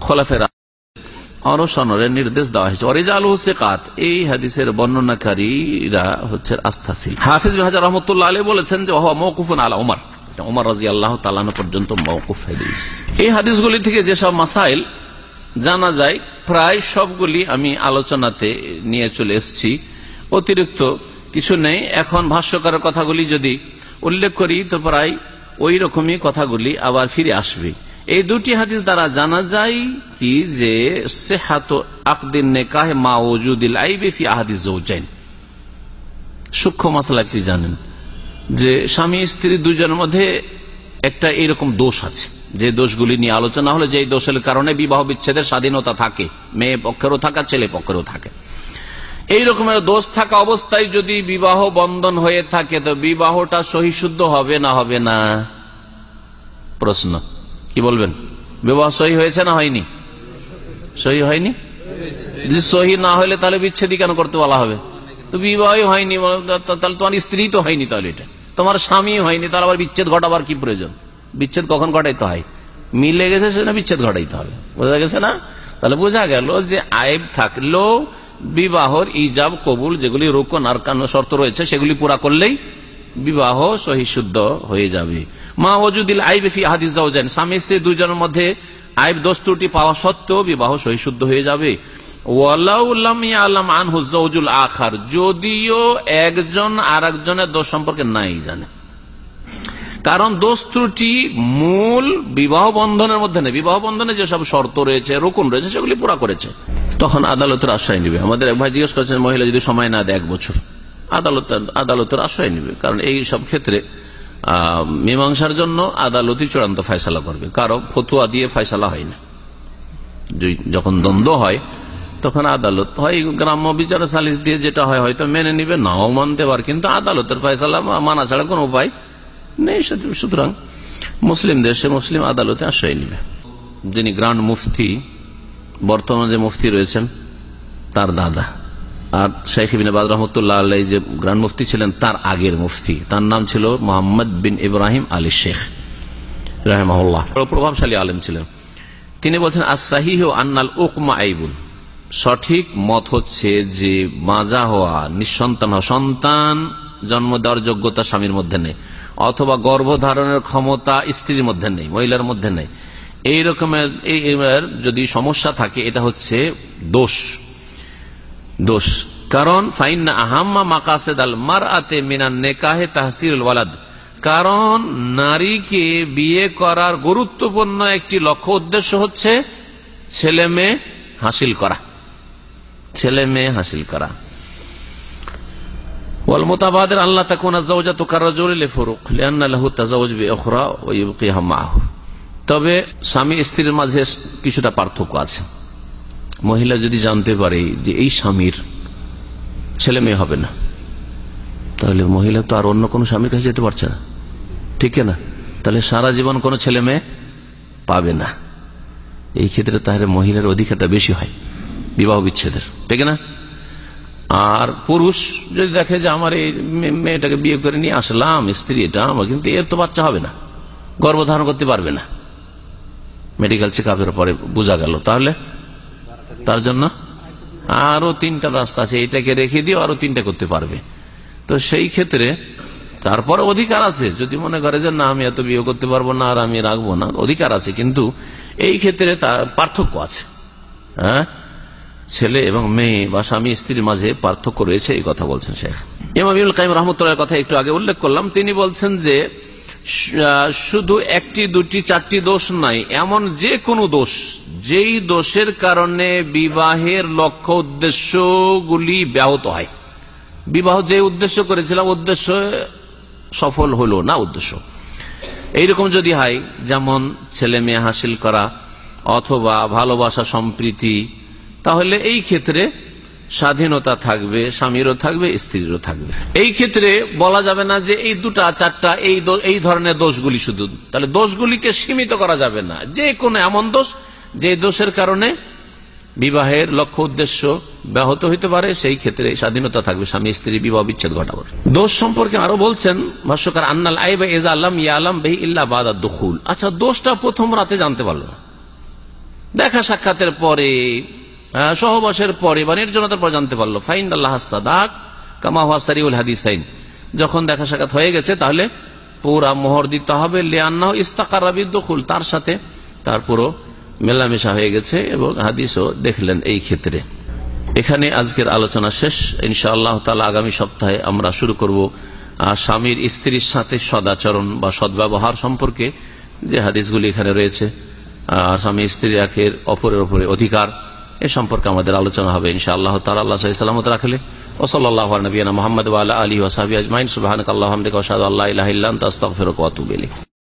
খোলাফেরা অনশনের নির্দেশ দেওয়া হয়েছে। অরিজা আল হুসেকাত এই হাদিসের বর্ণনাকারীরা হচ্ছে আস্থাশীল। হাফিজ হাজার রহমতুল্লাহ আলী বলেছেন যে মৌকুফুন আলা উমার। উমার রাজি আল্লাহ তালানো পর্যন্ত মৌকুফ হাদিস এই হাদিসগুলি থেকে যেসব মাসাইল জানা যায়, প্রায় সবগুলি আমি আলোচনাতে নিয়ে চলে এসেছি। অতিরিক্ত কিছু নেই। এখন ভাষ্যকারের কথাগুলি যদি উল্লেখ করি, তো প্রায় ওই রকমই কথাগুলি আবার ফিরে আসবে। এই দুটি হাদিস দ্বারা জানা যায় কি যে, সেহাত মা ওজুদিল আইবেফি আহাদিস সূক্ষ্ম মশলা কি জানেন। যে স্বামী স্ত্রী দুজনের মধ্যে একটা এরকম দোষ আছে। যে দোষগুলি নিয়ে আলোচনা হলে যে দোষের কারণে বিবাহ বিচ্ছেদের স্বাধীনতা থাকে। মেয়ে পক্ষেরও থাকা, ছেলে পক্ষেরও থাকে। এই রকমের দোষ থাকা অবস্থায় যদি বিবাহ বন্ধন হয়ে থাকে, তো বিবাহটা সহিশুদ্ধ হবে না হবে না? প্রশ্ন। কি বলবেন? বিবাহ সহি হয়েছে না হয়নি? সহি হয়নি? যদি সহি না হলে তাহলে বিচ্ছেদই কেন করতে বলা হবে? তো বিবাহ হয়নি, তাহলে তোমার স্ত্রী তো হয়নি তাহলে এটা। তোমার স্বামী হয়নি, তাহলে আবার বিচ্ছেদ ঘটাবার কি প্রয়োজন? বিচ্ছেদ কখন ঘটাইতে হয়? মিলে গেছে সেটা বিচ্ছেদ ঘটাইতে হবে। বোঝা গেছে না? তাহলে বোঝা গেল যে আয়েব থাকলেও বিবাহর ইজাব, কবুল, যেগুলি রোকন আর শর্ত রয়েছে, সেগুলি পুরা করলেই বিবাহ সহিশুদ্ধ হয়ে যাবে। মা ওজুদিল আইবেফি হাদিস স্বামী স্ত্রী দুজনের মধ্যে আইব দোষ ত্রুটি পাওয়া সত্ত্বেও বিবাহ সহিশুদ্ধ হয়ে যাবে। আখার, যদিও একজন আর একজনের দোষ সম্পর্কে নাই জানে। কারণ দোষ ত্রুটি মূল বিবাহ বন্ধনের মধ্যে নেই। বিবাহ বন্ধনে যেসব শর্ত রয়েছে, রোকন রয়েছে, সেগুলি পুরা করেছে। তখন আদালতের আশ্রয় নিবে। আমাদের এক ভাই জিজ্ঞেস করেছেন, মহিলা, যদি সময় না দেয় এক বছর, আদালত আদালতের আশ্রয় নিবে। কারণ এই সব ক্ষেত্রে মীমাংসার জন্য আদালতই চূড়ান্ত ফয়সলা করবে। কারও ফতুয়া দিয়ে ফয়সলা হয় না। যখন দ্বন্দ্ব হয় তখন আদালত, হয় গ্রাম্য বিচার সালিস দিয়ে যেটা হয়, হয়তো মেনে নিবে, নাও মানতে পার, কিন্তু আদালতের ফয়সলা মানা ছাড়া কোন উপায় নেই সুতরাং মুসলিম দেশে মুসলিম আদালতে আশ্রয় নিবে। যিনি গ্রান্ড মুফতি, বর্তমান যে মুফতি রয়েছেন, তার দাদা। আর শেখ রহমতুল্লাহ আল্লাহ যে গ্রান্ড মুফতি ছিলেন, তার আগের মুফতি। তার নাম ছিল মোহাম্মদ বিন ইব্রাহিম আলী শেখ, রাহমাহুল্লাহ। প্রভাবশালী আলেম ছিলেন। তিনি বলছেন আসাহি আন্নাল উকমা আইবুল সঠিক মত হচ্ছে যে মাজা হওয়া, নিঃসন্তান হওয়া, সন্তান জন্ম দেওয়ার যোগ্যতা স্বামীর মধ্যে নেই, অথবা গর্ভধারণের ক্ষমতা স্ত্রীর মধ্যে নেই, মহিলার মধ্যে নেই। এই রকমের যদি সমস্যা থাকে, এটা হচ্ছে দোষ। দোষ। কারণ, ফাইন্না আহাম্মা মাকাসেদ আল মার আতে মিনান নেকাহে তাহসিল ওয়ালাদ। কারণ, নারীকে বিয়ে করার গুরুত্বপূর্ণ একটি লক্ষ্য উদ্দেশ্য হচ্ছে ছেলে মেয়ে হাসিল করা। ছেলে মেয়ে হাসিল করা والمتبادر أن لا تكون الزوجة كالرجل لفروق لأن له التزوج بأخرى ويبقيها معه তবে স্বামী স্ত্রীর মাঝে কিছুটা পার্থক্য আছে মহিলা যদি জানতে পারে যে এই স্বামীর ছেলে মেয়ে হবে না তাহলে মহিলা তো আর অন্য কোনো স্বামীর কাছে যেতে পারছে না ঠিক না তাহলে সারা জীবন কোনো ছেলে মেয়ে পাবে না এই ক্ষেত্রে তাহলে মহিলার অধিকারটা বেশি হয় বিবাহ বিচ্ছেদের, ঠিক না? আর পুরুষ যদি দেখে যে আমার এই মেয়েটাকে বিয়ে করে নিয়ে আসলাম, স্ত্রী এটা, আমার কিন্তু এর তো বাচ্চা হবে না, গর্ভধারণ করতে পারবে না। মেডিকেল চেক আপের পরে বোঝা গেল, তাহলে? তার জন্য? আরও তিনটা রাস্তা আছে, এটাকে রেখে দিয়ে আরও তিনটা করতে পারবে। তো সেই ক্ষেত্রে তারপরে অধিকার আছে, যদি মনে করে যে না, আমি এত বিয়ে করতে পারব না, আর আমি রাখব না, অধিকার আছে, কিন্তু এই ক্ষেত্রে তার পার্থক্য আছে। হ্যাঁ? ছেলে এবং মেয়ে বা স্বামী স্ত্রীর মাঝে পার্থক্য রয়েছে, এই কথা বলছেন শেখ। ইমামিউল কাইম রহমতুল্লাহ কথা একটু আগে উল্লেখ করলাম। তিনি বলছেন যে শুধু একটি, দুটি, চারটি দোষ নাই, এমন যে কোনো দোষ। যেই দোষের কারণে বিবাহের লক্ষ্য উদ্দেশ্যগুলি ব্যাহত হয়। বিবাহ যে উদ্দেশ্য করেছিলাম, উদ্দেশ্য সফল হলো না উদ্দেশ্য। এইরকম যদি হয়, যেমন ছেলে মেয়ে হাসিল করা, অথবা ভালোবাসা সম্প্রীতি তাহলে এই ক্ষেত্রে স্বাধীনতা থাকবে, স্বামীরও থাকবে, স্ত্রীরও থাকবে। এই ক্ষেত্রে বলা যাবে না যে এই দুটা, চারটা, এই এই ধরনের দোষগুলি শুধু। তাহলে দোষগুলিকে সীমিত করা যাবে না। যে কোনো এমন দোষ, যে দোষের কারণে বিবাহের লক্ষ্য উদ্দেশ্য ব্যাহত হইতে পারে, সেই ক্ষেত্রে স্বাধীনতা থাকবে, স্বামী, স্ত্রী, বিবাহ বিচ্ছেদ ঘটাবার। দোষ সম্পর্কে আরও বলছেন ভাষ্যকার, আন্নাল আইবা এজা আলম ইয়া আলম বেহি ইল্লা বাদা দুখুল। আচ্ছা দোষটা প্রথম রাতে জানতে পারল দেখা সাক্ষাতের পরে সহবাসের পরে বা নির্জনতার পর জানতে পারল ফাইন আল্লাহ সাদাক হাসারিউল হাদিসাইন। যখন দেখা সাক্ষাৎ হয়ে গেছে, তাহলে পুরা মোহর দিতে হবে লিয়ান্না দখুল তার সাথে তার পুরো মেলামেশা হয়ে গেছে এবং হাদিসও দেখলেন এই ক্ষেত্রে। এখানে আজকের আলোচনা শেষ। ইনশাআল্লাহ তালা আগামী সপ্তাহে আমরা শুরু করব স্বামীর স্ত্রীর সাথে সদাচরণ বা সদ্ব্যবহার সম্পর্কে যে হাদিসগুলি এখানে রয়েছে স্বামী স্ত্রী একের অপরের অপরে অধিকার এ সম্পর্কে আমাদের আলোচনা হবে ইনশাআল্লাহ তালা আল্লাহ সাল্লামত রাখলে। ওসল্লাহ নবীনা মোহাম্মদ আলী ওসাবিয়া আজমাইন। সুবাহ আল্লাহ আল্লাহ আল্লাহ আল্লাহ